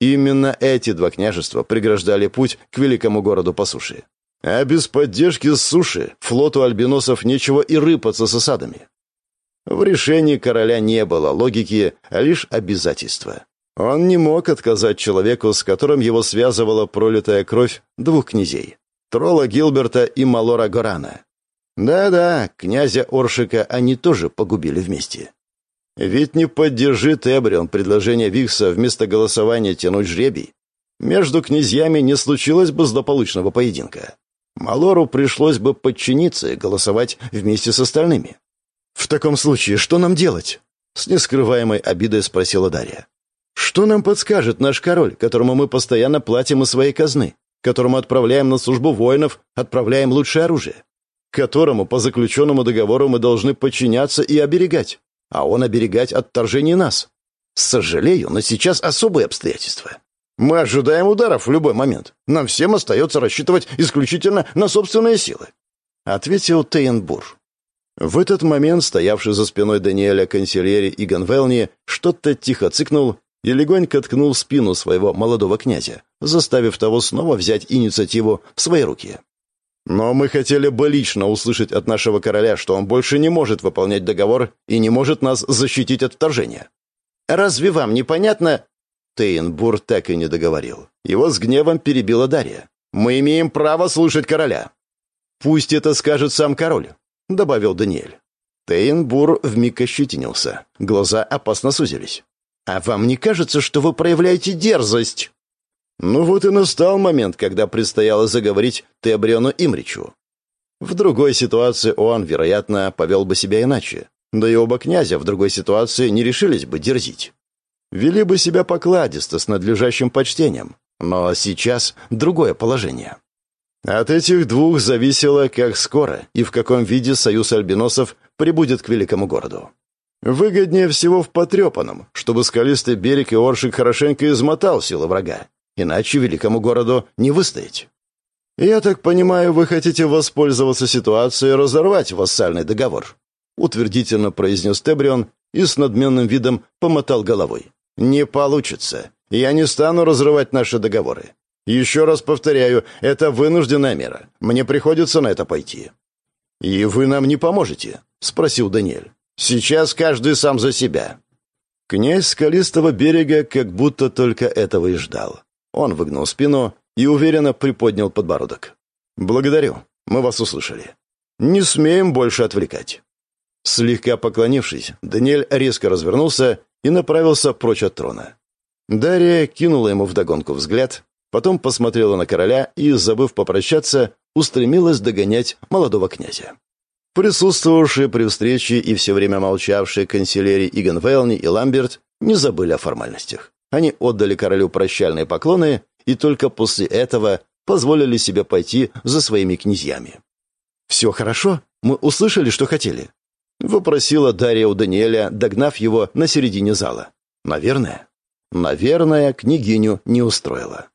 Именно эти два княжества преграждали путь к великому городу по суше. А без поддержки с суши флоту альбиносов нечего и рыпаться с осадами. В решении короля не было логики, а лишь обязательства. Он не мог отказать человеку, с которым его связывала пролитая кровь двух князей — Тролла Гилберта и Малора Горана. Да-да, князя Оршика они тоже погубили вместе. Ведь не поддержи Тебрион предложение Викса вместо голосования тянуть жребий. Между князьями не случилось бы злополучного поединка. Малору пришлось бы подчиниться и голосовать вместе с остальными. «В таком случае что нам делать?» С нескрываемой обидой спросила Дарья. «Что нам подскажет наш король, которому мы постоянно платим из своей казны, которому отправляем на службу воинов, отправляем лучшее оружие, которому по заключенному договору мы должны подчиняться и оберегать, а он оберегать от вторжения нас? Сожалею, но сейчас особые обстоятельства. Мы ожидаем ударов в любой момент. Нам всем остается рассчитывать исключительно на собственные силы», — ответил Тейнбур. В этот момент, стоявший за спиной Даниэля консильери Иган Велни, что-то тихо цыкнул и легонько ткнул спину своего молодого князя, заставив того снова взять инициативу в свои руки. «Но мы хотели бы лично услышать от нашего короля, что он больше не может выполнять договор и не может нас защитить от вторжения. Разве вам непонятно, Тейнбур так и не договорил. Его с гневом перебила Дарья. Мы имеем право слушать короля». «Пусть это скажет сам король», — добавил Даниэль. Тейнбур вмиг ощетинился. Глаза опасно сузились. «А вам не кажется, что вы проявляете дерзость?» Ну вот и настал момент, когда предстояло заговорить Тебриону Имричу. В другой ситуации он, вероятно, повел бы себя иначе. Да и оба князя в другой ситуации не решились бы дерзить. Вели бы себя покладисто, с надлежащим почтением. Но сейчас другое положение. От этих двух зависело, как скоро и в каком виде союз альбиносов прибудет к великому городу. Выгоднее всего в потрепанном, чтобы скалистый берег и Оршик хорошенько измотал силы врага, иначе великому городу не выстоять. «Я так понимаю, вы хотите воспользоваться ситуацией и разорвать вассальный договор?» утвердительно произнес Тебрион и с надменным видом помотал головой. «Не получится. Я не стану разрывать наши договоры. Еще раз повторяю, это вынужденная мера. Мне приходится на это пойти». «И вы нам не поможете?» — спросил Даниэль. «Сейчас каждый сам за себя». Князь скалистого берега как будто только этого и ждал. Он выгнул спину и уверенно приподнял подбородок. «Благодарю. Мы вас услышали. Не смеем больше отвлекать». Слегка поклонившись, Даниэль резко развернулся и направился прочь от трона. Дарья кинула ему вдогонку взгляд, потом посмотрела на короля и, забыв попрощаться, устремилась догонять молодого князя. Присутствовавшие при встрече и все время молчавшие канцелярии Иган Вейлни и Ламберт не забыли о формальностях. Они отдали королю прощальные поклоны и только после этого позволили себе пойти за своими князьями. «Все хорошо? Мы услышали, что хотели?» — вопросила Дарья у Даниэля, догнав его на середине зала. «Наверное?» «Наверное, княгиню не устроила».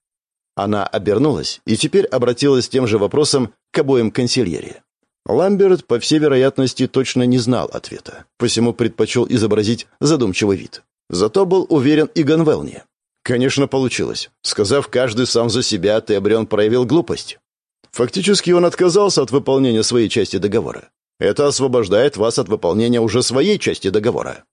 Она обернулась и теперь обратилась тем же вопросом к обоим консильере. Ламберт, по всей вероятности, точно не знал ответа, посему предпочел изобразить задумчивый вид. Зато был уверен и Ганвелни. Конечно, получилось. Сказав каждый сам за себя, Тебрион проявил глупость. Фактически он отказался от выполнения своей части договора. Это освобождает вас от выполнения уже своей части договора.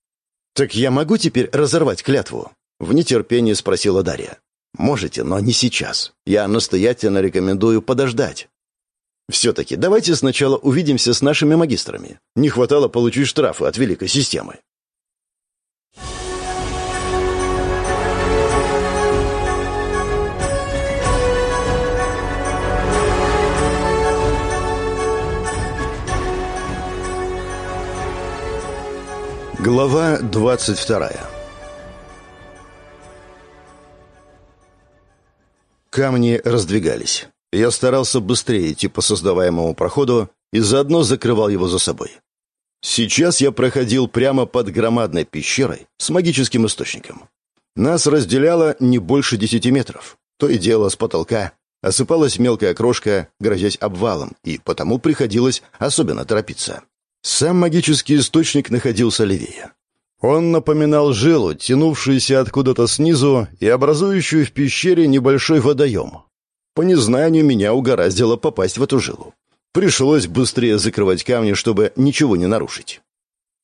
«Так я могу теперь разорвать клятву?» В нетерпении спросила Дарья. «Можете, но не сейчас. Я настоятельно рекомендую подождать». «Все-таки давайте сначала увидимся с нашими магистрами. Не хватало получить штрафы от великой системы». Глава 22 Камни раздвигались. Я старался быстрее идти по создаваемому проходу и заодно закрывал его за собой. Сейчас я проходил прямо под громадной пещерой с магическим источником. Нас разделяло не больше десяти метров. То и дело с потолка осыпалась мелкая крошка, грозясь обвалом, и потому приходилось особенно торопиться. Сам магический источник находился левее. Он напоминал жилу, тянувшуюся откуда-то снизу и образующую в пещере небольшой водоем. По незнанию меня угораздило попасть в эту жилу. Пришлось быстрее закрывать камни, чтобы ничего не нарушить.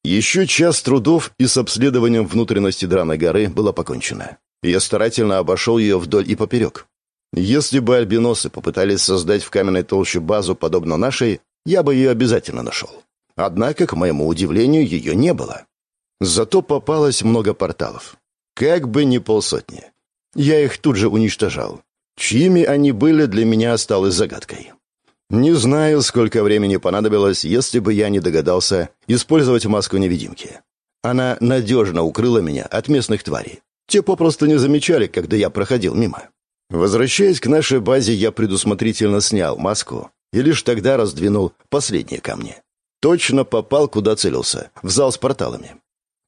Еще час трудов и с обследованием внутренности Драной горы было покончено. Я старательно обошел ее вдоль и поперек. Если бы альбиносы попытались создать в каменной толще базу, подобно нашей, я бы ее обязательно нашел. Однако, к моему удивлению, ее не было. Зато попалось много порталов. Как бы не полсотни. Я их тут же уничтожал. Чьими они были, для меня осталось загадкой. Не знаю, сколько времени понадобилось, если бы я не догадался использовать маску-невидимки. Она надежно укрыла меня от местных тварей. Те попросту не замечали, когда я проходил мимо. Возвращаясь к нашей базе, я предусмотрительно снял маску и лишь тогда раздвинул последние камни. Точно попал, куда целился, в зал с порталами.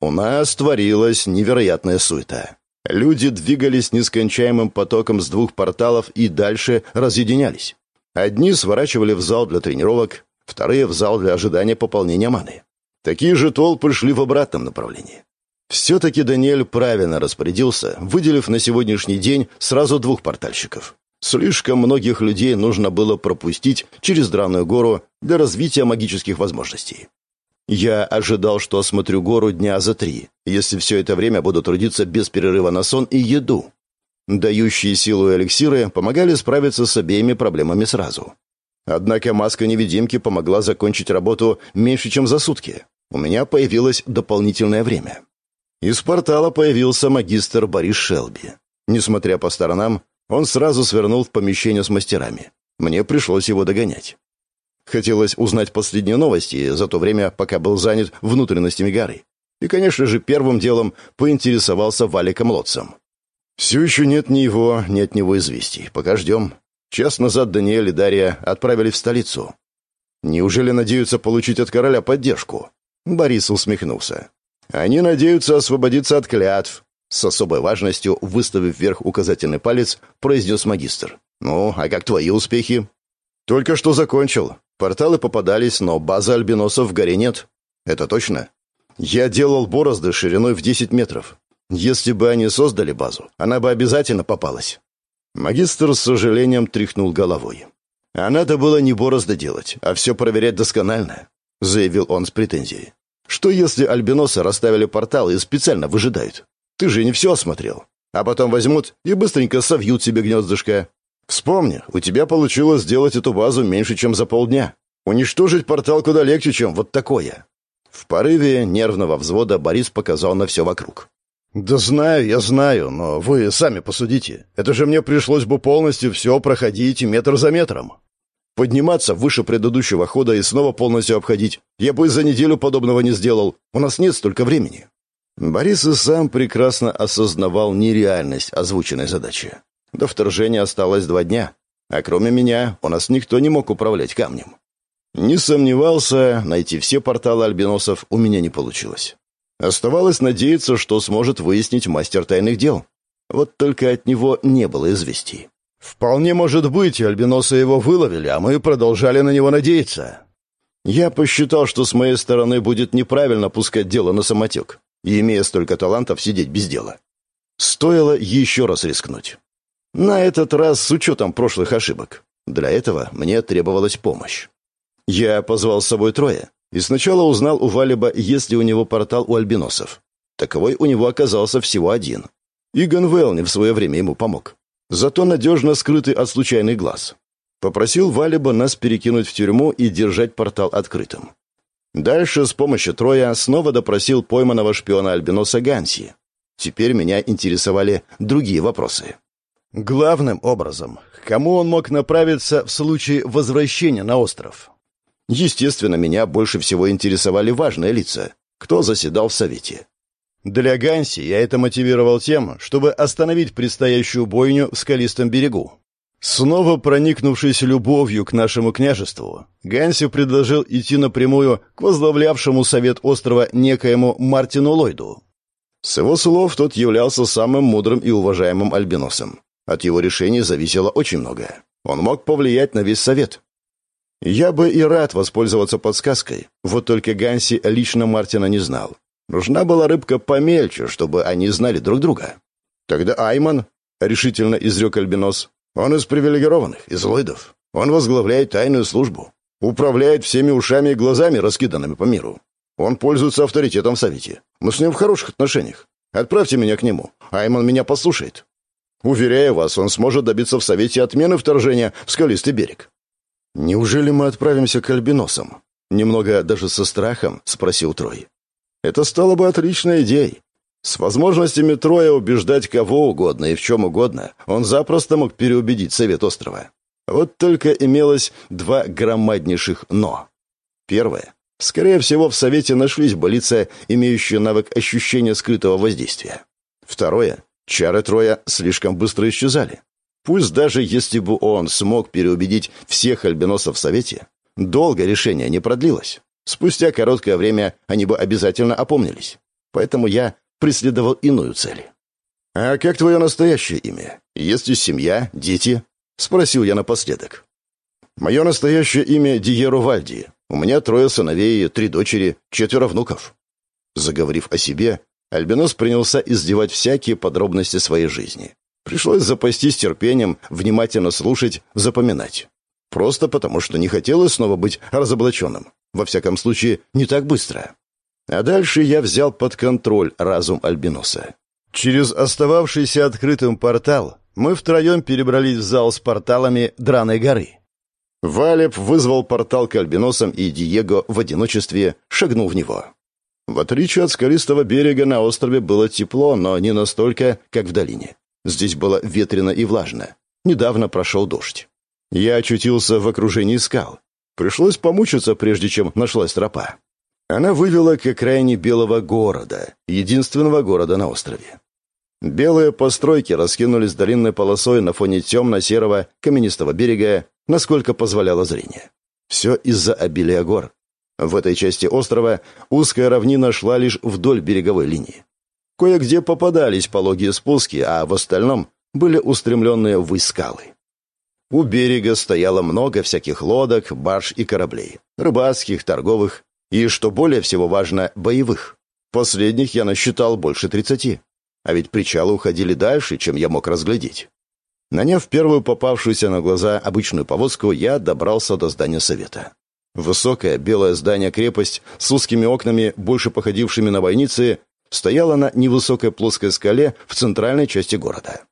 У нас творилась невероятная суета. Люди двигались нескончаемым потоком с двух порталов и дальше разъединялись. Одни сворачивали в зал для тренировок, вторые — в зал для ожидания пополнения маны. Такие же толпы шли в обратном направлении. Все-таки Даниэль правильно распорядился, выделив на сегодняшний день сразу двух портальщиков. Слишком многих людей нужно было пропустить через Драную гору для развития магических возможностей. Я ожидал, что осмотрю гору дня за три, если все это время буду трудиться без перерыва на сон и еду. Дающие силу эликсиры помогали справиться с обеими проблемами сразу. Однако маска-невидимки помогла закончить работу меньше, чем за сутки. У меня появилось дополнительное время. Из портала появился магистр Борис Шелби. Несмотря по сторонам, он сразу свернул в помещение с мастерами. Мне пришлось его догонять. Хотелось узнать последние новости за то время, пока был занят внутренностями горы. И, конечно же, первым делом поинтересовался Валиком Лотцем. «Все еще нет ни его, ни от него известий. Пока ждем. Час назад Даниэль и Дарья отправили в столицу. Неужели надеются получить от короля поддержку?» Борис усмехнулся. «Они надеются освободиться от клятв», с особой важностью, выставив вверх указательный палец, произнес магистр. «Ну, а как твои успехи?» «Только что закончил. Порталы попадались, но базы альбиносов в горе нет. Это точно?» «Я делал борозды шириной в 10 метров. Если бы они создали базу, она бы обязательно попалась». Магистр с сожалением тряхнул головой. «А надо было не борозды делать, а все проверять досконально», — заявил он с претензией. «Что если альбиносы расставили порталы и специально выжидают? Ты же не все осмотрел. А потом возьмут и быстренько совьют себе гнездышко. Вспомни, у тебя получилось сделать эту базу меньше, чем за полдня. Уничтожить портал куда легче, чем вот такое». В порыве нервного взвода Борис показал на все вокруг. «Да знаю, я знаю, но вы сами посудите. Это же мне пришлось бы полностью все проходить метр за метром. Подниматься выше предыдущего хода и снова полностью обходить. Я бы за неделю подобного не сделал. У нас нет столько времени». Борис и сам прекрасно осознавал нереальность озвученной задачи. До вторжения осталось два дня, а кроме меня у нас никто не мог управлять камнем. Не сомневался, найти все порталы альбиносов у меня не получилось. Оставалось надеяться, что сможет выяснить мастер тайных дел. Вот только от него не было известий. «Вполне может быть, альбиносы его выловили, а мы продолжали на него надеяться». Я посчитал, что с моей стороны будет неправильно пускать дело на самотек, и, имея столько талантов, сидеть без дела. Стоило еще раз рискнуть. На этот раз с учетом прошлых ошибок. Для этого мне требовалась помощь. Я позвал с собой трое, и сначала узнал у Валиба, есть ли у него портал у альбиносов. Таковой у него оказался всего один. Иган Велни в свое время ему помог. Зато надежно скрытый от случайных глаз. Попросил Валиба нас перекинуть в тюрьму и держать портал открытым. Дальше с помощью Троя снова допросил пойманного шпиона Альбиноса Ганси. Теперь меня интересовали другие вопросы. Главным образом, к кому он мог направиться в случае возвращения на остров? Естественно, меня больше всего интересовали важные лица. Кто заседал в Совете? Для Ганси я это мотивировал тем, чтобы остановить предстоящую бойню в скалистом берегу. Снова проникнувшись любовью к нашему княжеству, Ганси предложил идти напрямую к возглавлявшему совет острова некоему Мартину Ллойду. С его слов тот являлся самым мудрым и уважаемым альбиносом. От его решения зависело очень многое. Он мог повлиять на весь совет. Я бы и рад воспользоваться подсказкой, вот только Ганси лично Мартина не знал. Нужна была рыбка помельче, чтобы они знали друг друга. Тогда Айман, — решительно изрек Альбинос, — он из привилегированных, из лойдов. Он возглавляет тайную службу, управляет всеми ушами и глазами, раскиданными по миру. Он пользуется авторитетом в Совете. Мы с ним в хороших отношениях. Отправьте меня к нему. Айман меня послушает. Уверяю вас, он сможет добиться в Совете отмены вторжения в скалистый берег. «Неужели мы отправимся к альбиносам?» Немного даже со страхом спросил Трой. «Это стало бы отличной идеей. С возможностями Троя убеждать кого угодно и в чем угодно он запросто мог переубедить Совет острова. Вот только имелось два громаднейших «но». Первое. Скорее всего, в Совете нашлись бы лица, имеющие навык ощущения скрытого воздействия. Второе. Чары Троя слишком быстро исчезали. Пусть даже если бы он смог переубедить всех альбиносов в Совете, долго решение не продлилось. Спустя короткое время они бы обязательно опомнились. Поэтому я преследовал иную цель. «А как твое настоящее имя? Есть ли семья, дети?» — спросил я напоследок. «Мое настоящее имя Диеру Вальди. У меня трое сыновей, три дочери, четверо внуков». Заговорив о себе, Альбинос принялся издевать всякие подробности своей жизни. Пришлось запастись терпением, внимательно слушать, запоминать. Просто потому, что не хотелось снова быть разоблаченным. Во всяком случае, не так быстро. А дальше я взял под контроль разум Альбиноса. Через остававшийся открытым портал мы втроем перебрались в зал с порталами Драной горы. Валеп вызвал портал к альбиносам, и Диего в одиночестве шагнул в него. В отличие от скалистого берега на острове было тепло, но не настолько, как в долине. Здесь было ветрено и влажно. Недавно прошел дождь. Я очутился в окружении скал. Пришлось помучиться, прежде чем нашлась тропа. Она вывела к окраине белого города, единственного города на острове. Белые постройки раскинулись длинной полосой на фоне темно-серого каменистого берега, насколько позволяло зрение. Все из-за обилия гор. В этой части острова узкая равнина шла лишь вдоль береговой линии. Кое-где попадались пологие спуски, а в остальном были устремленные ввысь скалы. У берега стояло много всяких лодок, барж и кораблей. Рыбацких, торговых и, что более всего важно, боевых. Последних я насчитал больше тридцати. А ведь причалы уходили дальше, чем я мог разглядеть. Наняв первую попавшуюся на глаза обычную повозку, я добрался до здания совета. Высокое белое здание-крепость с узкими окнами, больше походившими на бойницы, стояло на невысокой плоской скале в центральной части города.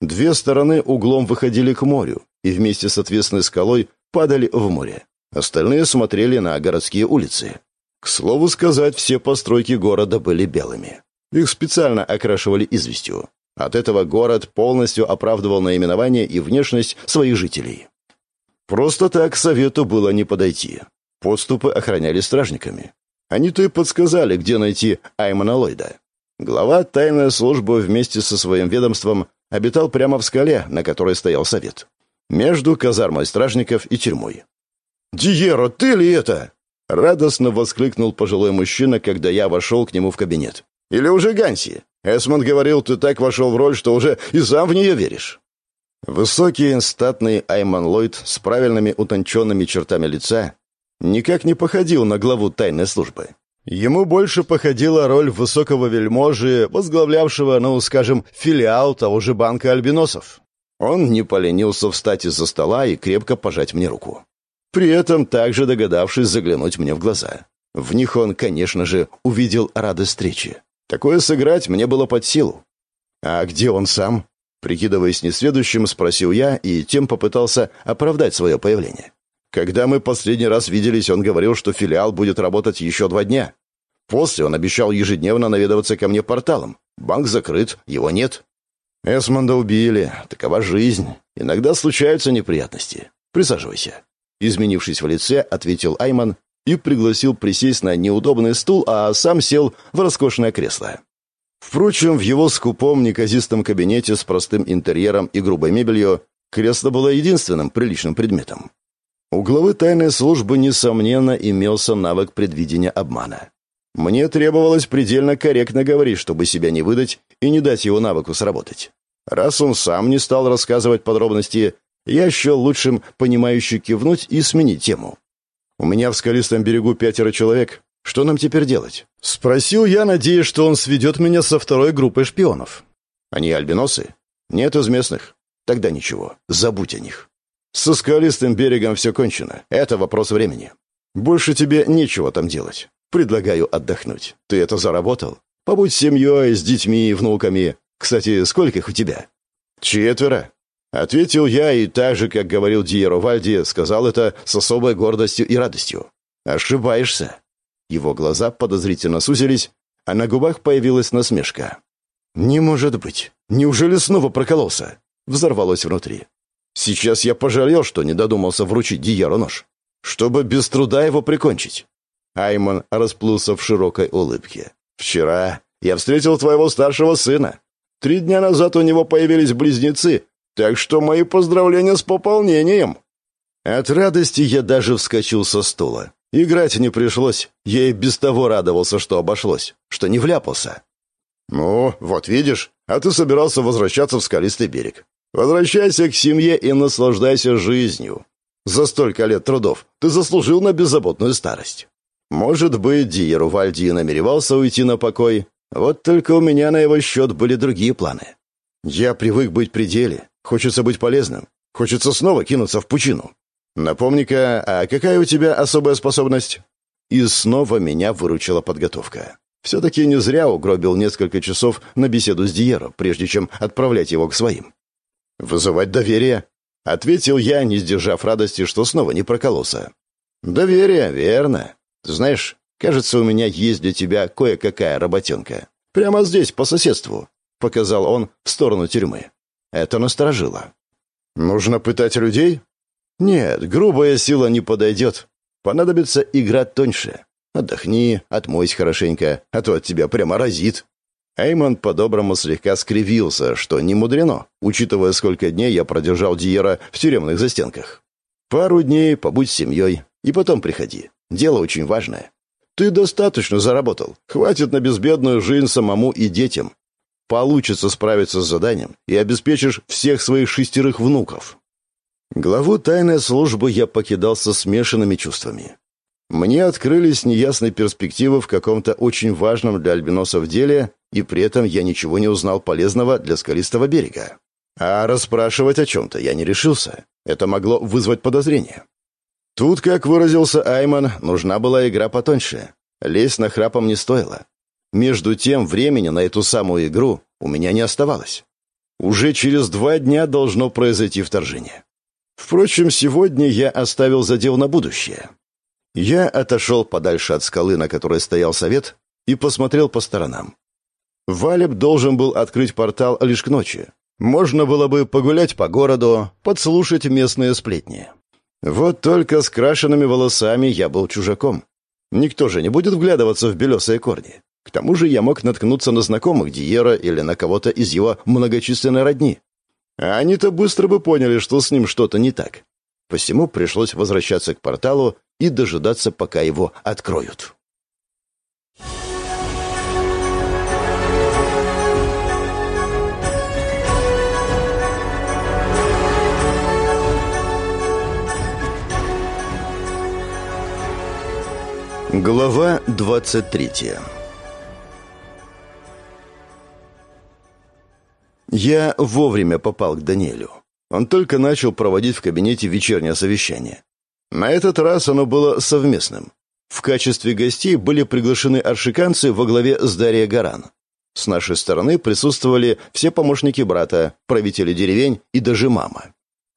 Две стороны углом выходили к морю и вместе с отвесной скалой падали в море. Остальные смотрели на городские улицы. К слову сказать, все постройки города были белыми. Их специально окрашивали известью. От этого город полностью оправдывал наименование и внешность своих жителей. Просто так совету было не подойти. Подступы охраняли стражниками. Они-то и подсказали, где найти Аймана Ллойда. Глава тайной службы вместе со своим ведомством обитал прямо в скале, на которой стоял совет. Между казармой стражников и тюрьмой. «Диеро, ты ли это?» Радостно воскликнул пожилой мужчина, когда я вошел к нему в кабинет. Или уже Ганси? Эсмонд говорил, ты так вошел в роль, что уже и сам в нее веришь». Высокий, статный Айман Ллойд с правильными утонченными чертами лица никак не походил на главу тайной службы. Ему больше походила роль высокого вельможи, возглавлявшего, ну, скажем, филиал того же банка альбиносов. Он не поленился встать из-за стола и крепко пожать мне руку. При этом также догадавшись заглянуть мне в глаза. В них он, конечно же, увидел радость встречи. Такое сыграть мне было под силу. «А где он сам?» Прикидываясь несведущим, спросил я и тем попытался оправдать свое появление. Когда мы последний раз виделись, он говорил, что филиал будет работать еще два дня. После он обещал ежедневно наведываться ко мне порталом. Банк закрыт, его нет. Эсмонда убили. Такова жизнь. Иногда случаются неприятности. Присаживайся. Изменившись в лице, ответил Айман и пригласил присесть на неудобный стул, а сам сел в роскошное кресло. Впрочем, в его скупом неказистом кабинете с простым интерьером и грубой мебелью кресло было единственным приличным предметом. У главы тайной службы, несомненно, имелся навык предвидения обмана. Мне требовалось предельно корректно говорить, чтобы себя не выдать и не дать его навыку сработать. Раз он сам не стал рассказывать подробности, я счел лучшим понимающе кивнуть и сменить тему. У меня в скалистом берегу пятеро человек. Что нам теперь делать? Спросил я, надеясь, что он сведет меня со второй группой шпионов. Они альбиносы? Нет из местных. Тогда ничего. Забудь о них. Со скалистым берегом все кончено. Это вопрос времени. Больше тебе нечего там делать. Предлагаю отдохнуть. Ты это заработал? Побудь с семьей, с детьми и внуками. Кстати, сколько их у тебя? Четверо. Ответил я и так же, как говорил Диеро Вальди, сказал это с особой гордостью и радостью. «Ошибаешься». Его глаза подозрительно сузились, а на губах появилась насмешка. «Не может быть! Неужели снова прокололся?» Взорвалось внутри. «Сейчас я пожалел, что не додумался вручить Диеру нож, чтобы без труда его прикончить». Айман расплылся в широкой улыбке. «Вчера я встретил твоего старшего сына. Три дня назад у него появились близнецы, так что мои поздравления с пополнением». От радости я даже вскочил со стула. Играть не пришлось. Я и без того радовался, что обошлось, что не вляпался. «Ну, вот видишь, а ты собирался возвращаться в скалистый берег. Возвращайся к семье и наслаждайся жизнью. За столько лет трудов ты заслужил на беззаботную старость. Может быть, Диеру Вальди намеревался уйти на покой, вот только у меня на его счет были другие планы. Я привык быть при деле, Хочется быть полезным. Хочется снова кинуться в пучину. Напомни-ка, а какая у тебя особая способность?» И снова меня выручила подготовка. Все-таки не зря угробил несколько часов на беседу с Диеро, прежде чем отправлять его к своим. «Вызывать доверие?» — ответил я, не сдержав радости, что снова не прокололся. «Доверие, верно. Знаешь, кажется, у меня есть для тебя кое-какая работенка. Прямо здесь, по соседству», — показал он в сторону тюрьмы. Это насторожило. «Нужно пытать людей?» «Нет, грубая сила не подойдет. Понадобится игра тоньше. Отдохни, отмойся хорошенько, а то от тебя прямо разит». Эймон по-доброму слегка скривился, что не мудрено, учитывая, сколько дней я продержал Диера в тюремных застенках. «Пару дней побудь с семьей, и потом приходи. Дело очень важное. Ты достаточно заработал. Хватит на безбедную жизнь самому и детям. Получится справиться с заданием и обеспечишь всех своих шестерых внуков». Главу тайной службы я покидал со смешанными чувствами. Мне открылись неясные перспективы в каком-то очень важном для альбиносов деле, и при этом я ничего не узнал полезного для скалистого берега. А расспрашивать о чем-то я не решился. Это могло вызвать подозрение. Тут, как выразился Айман, нужна была игра потоньше. Лезть на храпом не стоило. Между тем, времени на эту самую игру у меня не оставалось. Уже через два дня должно произойти вторжение. Впрочем, сегодня я оставил задел на будущее. Я отошел подальше от скалы, на которой стоял совет, и посмотрел по сторонам. Валеб должен был открыть портал лишь к ночи. Можно было бы погулять по городу, подслушать местные сплетни. Вот только с крашенными волосами я был чужаком. Никто же не будет вглядываться в белесые корни. К тому же я мог наткнуться на знакомых Диера или на кого-то из его многочисленной родни. А они-то быстро бы поняли, что с ним что-то не так. Посему пришлось возвращаться к порталу и дожидаться, пока его откроют. Глава 23 Я вовремя попал к Даниэлю. Он только начал проводить в кабинете вечернее совещание. На этот раз оно было совместным. В качестве гостей были приглашены аршиканцы во главе с Дарьей Гаран. С нашей стороны присутствовали все помощники брата, правители деревень и даже мама.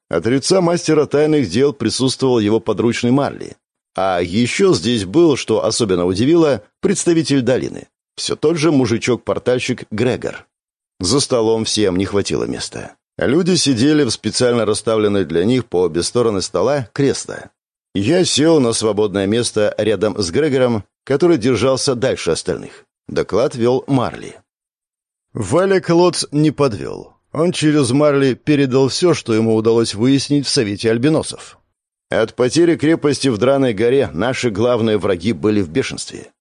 От лица мастера тайных дел присутствовал его подручный Марли. А еще здесь был, что особенно удивило, представитель долины. Все тот же мужичок-портальщик Грегор. За столом всем не хватило места. Люди сидели в специально расставленной для них по обе стороны стола кресла. Я сел на свободное место рядом с Грегором, который держался дальше остальных. Доклад вел Марли. Валя Клодс не подвел. Он через Марли передал все, что ему удалось выяснить в Совете Альбиносов. От потери крепости в Драной горе наши главные враги были в бешенстве.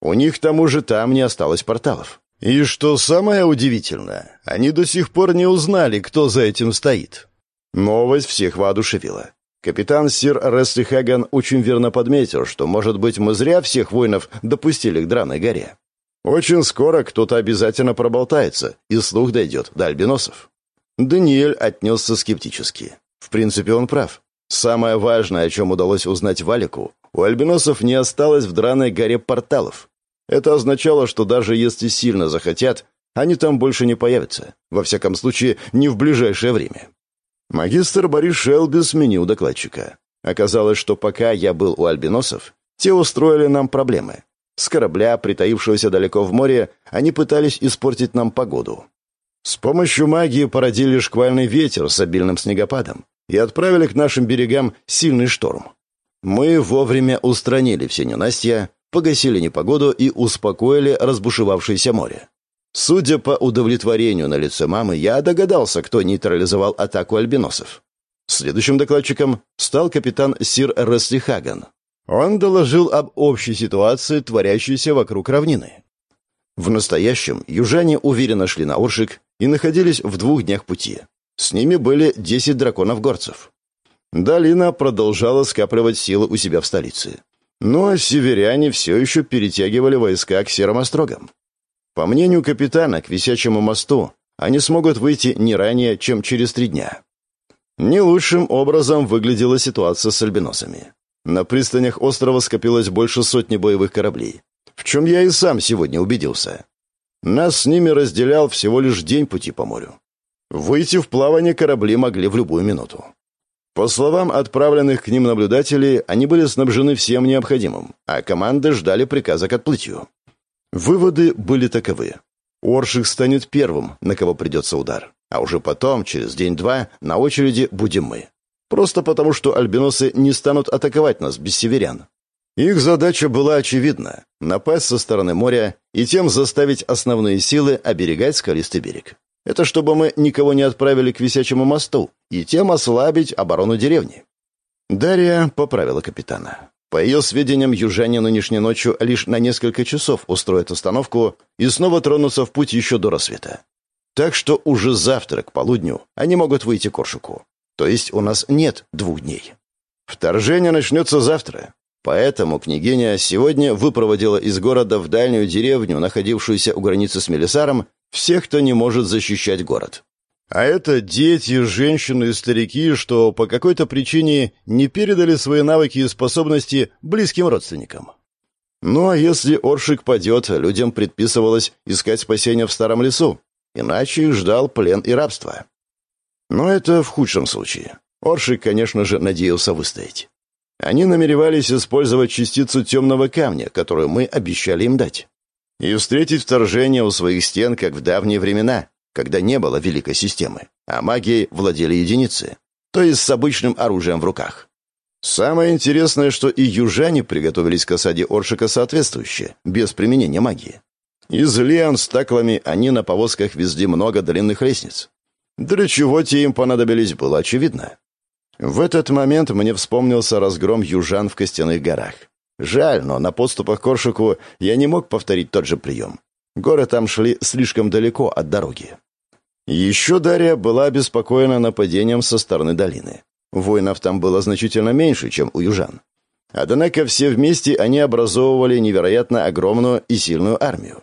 У них, к тому же, там не осталось порталов. И что самое удивительное, они до сих пор не узнали, кто за этим стоит. Новость всех воодушевила. Капитан Сир Ресси Хаган очень верно подметил, что, может быть, мы зря всех воинов допустили к Драной горе. Очень скоро кто-то обязательно проболтается, и слух дойдет до альбиносов. Даниэль отнесся скептически. В принципе, он прав. Самое важное, о чем удалось узнать Валику, у альбиносов не осталось в Драной горе порталов. Это означало, что даже если сильно захотят, они там больше не появятся. Во всяком случае, не в ближайшее время. Магистр Борис Шелби сменил докладчика. Оказалось, что пока я был у альбиносов, те устроили нам проблемы. С корабля, притаившегося далеко в море, они пытались испортить нам погоду. С помощью магии породили шквальный ветер с обильным снегопадом и отправили к нашим берегам сильный шторм. Мы вовремя устранили все ненастья, погасили непогоду и успокоили разбушевавшееся море. Судя по удовлетворению на лице мамы, я догадался, кто нейтрализовал атаку альбиносов. Следующим докладчиком стал капитан Сир Ресли. Он доложил об общей ситуации, творящейся вокруг равнины. В настоящем южане уверенно шли на Оршик и находились в двух днях пути. С ними были десять драконов-горцев. Долина продолжала скапливать силы у себя в столице. Но северяне все еще перетягивали войска к серым острогам. По мнению капитана, к висячему мосту они смогут выйти не ранее, чем через три дня. Не лучшим образом выглядела ситуация с альбиносами. На пристанях острова скопилось больше сотни боевых кораблей. В чем я и сам сегодня убедился. Нас с ними разделял всего лишь день пути по морю. Выйти в плавание корабли могли в любую минуту. По словам отправленных к ним наблюдателей, они были снабжены всем необходимым, а команды ждали приказа к отплытию. Выводы были таковы. Оршик станет первым, на кого придется удар. А уже потом, через день-два, на очереди будем мы. Просто потому, что альбиносы не станут атаковать нас без северян. Их задача была очевидна — напасть со стороны моря и тем заставить основные силы оберегать скалистый берег. Это чтобы мы никого не отправили к висячему мосту и тем ослабить оборону деревни. Дарья поправила капитана. По ее сведениям, южане нынешней ночью лишь на несколько часов устроят остановку и снова тронутся в путь еще до рассвета. Так что уже завтра к полудню они могут выйти к Оршику. То есть у нас нет двух дней. Вторжение начнется завтра. Поэтому княгиня сегодня выпроводила из города в дальнюю деревню, находившуюся у границы с Мелисаром, всех, кто не может защищать город. А это дети, женщины и старики, что по какой-то причине не передали свои навыки и способности близким родственникам. Ну а если Оршик падет, людям предписывалось искать спасения в старом лесу, иначе их ждал плен и рабство. Но это в худшем случае. Оршик, конечно же, надеялся выстоять. Они намеревались использовать частицу темного камня, которую мы обещали им дать. И встретить вторжение у своих стен, как в давние времена, когда не было великой системы, а магией владели единицы, то есть с обычным оружием в руках. Самое интересное, что и южане приготовились к осаде Оршика соответствующе, без применения магии. Из лиан с таклами они на повозках везли много длинных лестниц. Для чего те им понадобились, было очевидно. В этот момент мне вспомнился разгром южан в Костяных горах. Жаль, но на подступах к Оршику я не мог повторить тот же прием. Горы там шли слишком далеко от дороги. Еще Дарья была обеспокоена нападением со стороны долины. Воинов там было значительно меньше, чем у южан. Однако все вместе они образовывали невероятно огромную и сильную армию.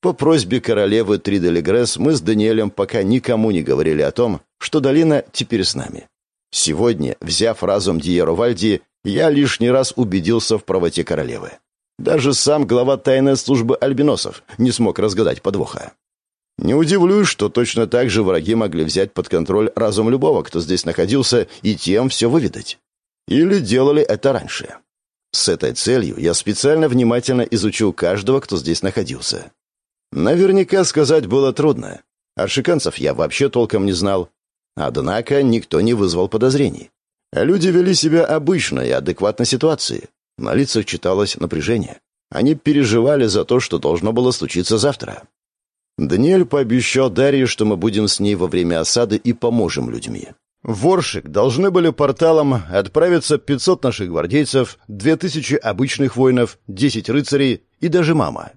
По просьбе королевы Триделигресс мы с Даниэлем пока никому не говорили о том, что долина теперь с нами. Сегодня, взяв разум Диеро Вальди, я лишний раз убедился в правоте королевы. Даже сам глава тайной службы альбиносов не смог разгадать подвоха. Не удивлюсь, что точно так же враги могли взять под контроль разум любого, кто здесь находился, и тем все выведать. Или делали это раньше. С этой целью я специально внимательно изучил каждого, кто здесь находился. Наверняка сказать было трудно. Аршиканцев я вообще толком не знал. Однако никто не вызвал подозрений. Люди вели себя обычно и адекватно ситуации. На лицах читалось напряжение. Они переживали за то, что должно было случиться завтра. Даниэль пообещал Дарье, что мы будем с ней во время осады и поможем людьми. В должны были порталом отправиться 500 наших гвардейцев, 2000 обычных воинов, 10 рыцарей и даже мама.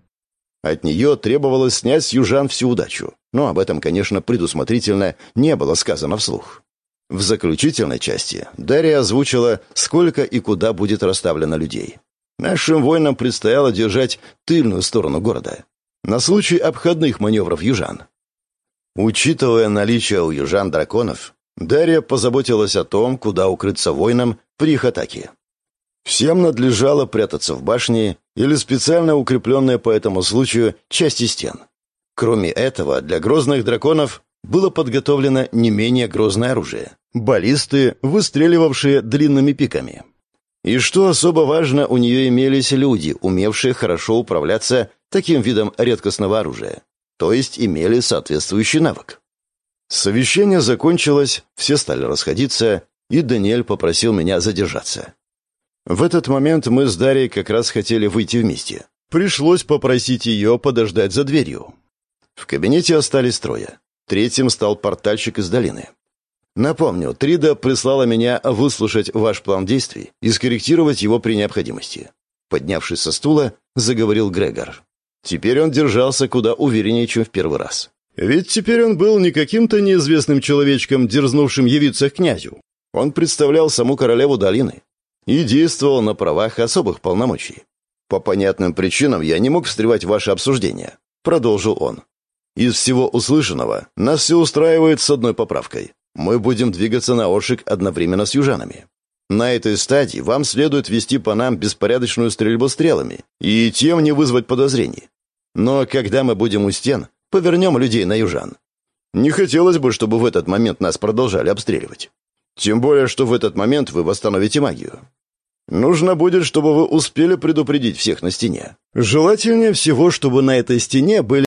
От нее требовалось снять с южан всю удачу, но об этом, конечно, предусмотрительно не было сказано вслух. В заключительной части Дарья озвучила, сколько и куда будет расставлено людей. Нашим воинам предстояло держать тыльную сторону города, на случай обходных маневров южан. Учитывая наличие у южан драконов, Дарья позаботилась о том, куда укрыться воинам при их атаке. Всем надлежало прятаться в башне или специально укрепленные по этому случаю части стен. Кроме этого, для грозных драконов было подготовлено не менее грозное оружие — баллисты, выстреливавшие длинными пиками. И что особо важно, у нее имелись люди, умевшие хорошо управляться таким видом редкостного оружия, то есть имели соответствующий навык. Совещание закончилось, все стали расходиться, и Даниэль попросил меня задержаться. В этот момент мы с Дарьей как раз хотели выйти вместе. Пришлось попросить ее подождать за дверью. В кабинете остались трое. Третьим стал портальщик из долины. Напомню, Трида прислала меня выслушать ваш план действий и скорректировать его при необходимости. Поднявшись со стула, заговорил Грегор. Теперь он держался куда увереннее, чем в первый раз. Ведь теперь он был не каким-то неизвестным человечком, дерзнувшим явиться к князю. Он представлял саму королеву долины и действовал на правах особых полномочий. «По понятным причинам я не мог встревать ваше обсуждение», — продолжил он. «Из всего услышанного нас все устраивает с одной поправкой. Мы будем двигаться на Оршик одновременно с южанами. На этой стадии вам следует вести по нам беспорядочную стрельбу стрелами и тем не вызвать подозрений. Но когда мы будем у стен, повернем людей на южан. Не хотелось бы, чтобы в этот момент нас продолжали обстреливать. Тем более, что в этот момент вы восстановите магию. Нужно будет, чтобы вы успели предупредить всех на стене. Желательнее всего, чтобы на этой стене были